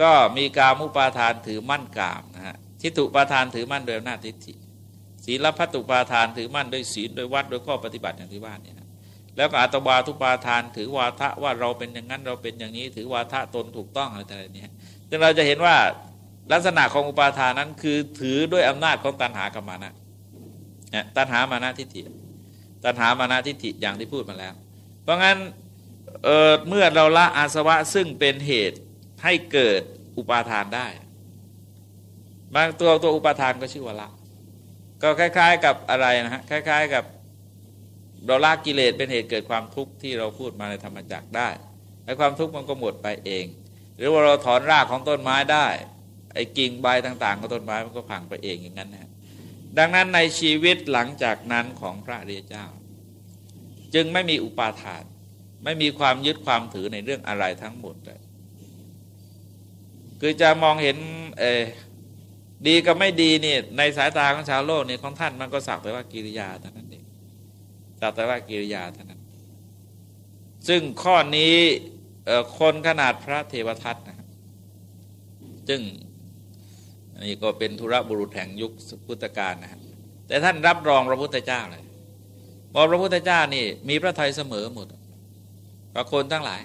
ก็มีกามุปาทานถือมั่นกามนะฮะทิฏฐุปาทานถือมั่นโดยอำนาจทิฏฐิศีลพัตุปาทานถือมั่นโดยศีลโดยวัดโดยข้อปฏิบัติอย่างที่ว่านี่นะ แล้วก็อัตวาทุปาทาน ถือวาทะว่าเราเป็นอย่างนั้นเราเป็นอย่างนี้ ถือวาทะตนถูกต้องอะไรต่างๆนี้ซึ่งเราจะเห็นว่าลักษณะของอุปาทานนั้นคือถือด้วยอำนาจของตัณหากรรมานะตัณหามานะทิฏฐิตัณหามานะทิฏฐิอย่างที่พูดมาแล้ว เพราะงั้นเเมื่อเราละอาสวะซึ่งเป็นเหตุให้เกิดอุปาทานได้ บางตัวตัวอุปาทานก็ชื่อว่าละ ก็คล้าย ๆ กับอะไรนะฮะคล้าย ๆ กับ เราละกิเลสเป็นเหตุเกิดความทุกข์ที่เราพูดมาในธรรมจักได้ไอ้ความทุกข์มันก็หมดไปเอง หรือว่าเราถอนรากของต้นไม้ได้ ไอ้กิ่งใบต่างๆของต้นไม้มันก็พังไปเองอย่างนั้นนะดังนั้นในชีวิตหลังจากนั้นของพระเรียเจ้า จึงไม่มีอุปาทาน ไม่มีความยึดความถือในเรื่องอะไรทั้งหมดเลยคือจะมองเห็นเอดีกับไม่ดีนี่ในสายตาของชาวโลกนี่ของท่านมันก็สักแต่ว่ากิริยาเท่านั้น สักแต่ว่ากิริยาเท่านั้น ซึ่งข้อนี้คนขนาดพระเทวทัตนะครับซึ่งนี่ก็เป็นธุระบุรุษแห่งยุคพุทธกาลนะฮะแต่ท่านรับรองพระพุทธเจ้าเลยบอกพระพุทธเจ้านี่มีพระทัยเสมอหมดกับคนทั้งหลาย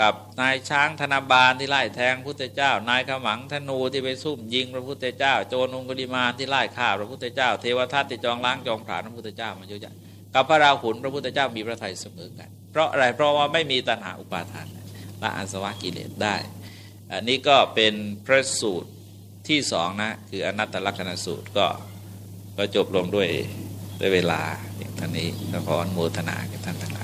กับนายช้างธนบาลที่ไล่แทงพระพุทธเจ้า นายขมังธนูที่ไปซุ่มยิงพระพุทธเจ้า โจนุงกดิมาที่ไล่ฆ่าพระพุทธเจ้า เทวทัตที่จองล้างจองผลาญพระพุทธเจ้ามาเยอะแยะ กับพระราหุลพระพุทธเจ้ามีพระทัยเสมอกัน เพราะอะไรเพราะว่าไม่มีตัณหาอุปาทานละอาสวะกิเลสได้ อันนี้ก็เป็นพระสูตรที่สองนะ คืออนัตตลักษณสูตรก็ก็จบลงด้วยด้วยเวลาอย่างท่านนี้ก็ขออนุโมทนากับท่านทั้งหลาย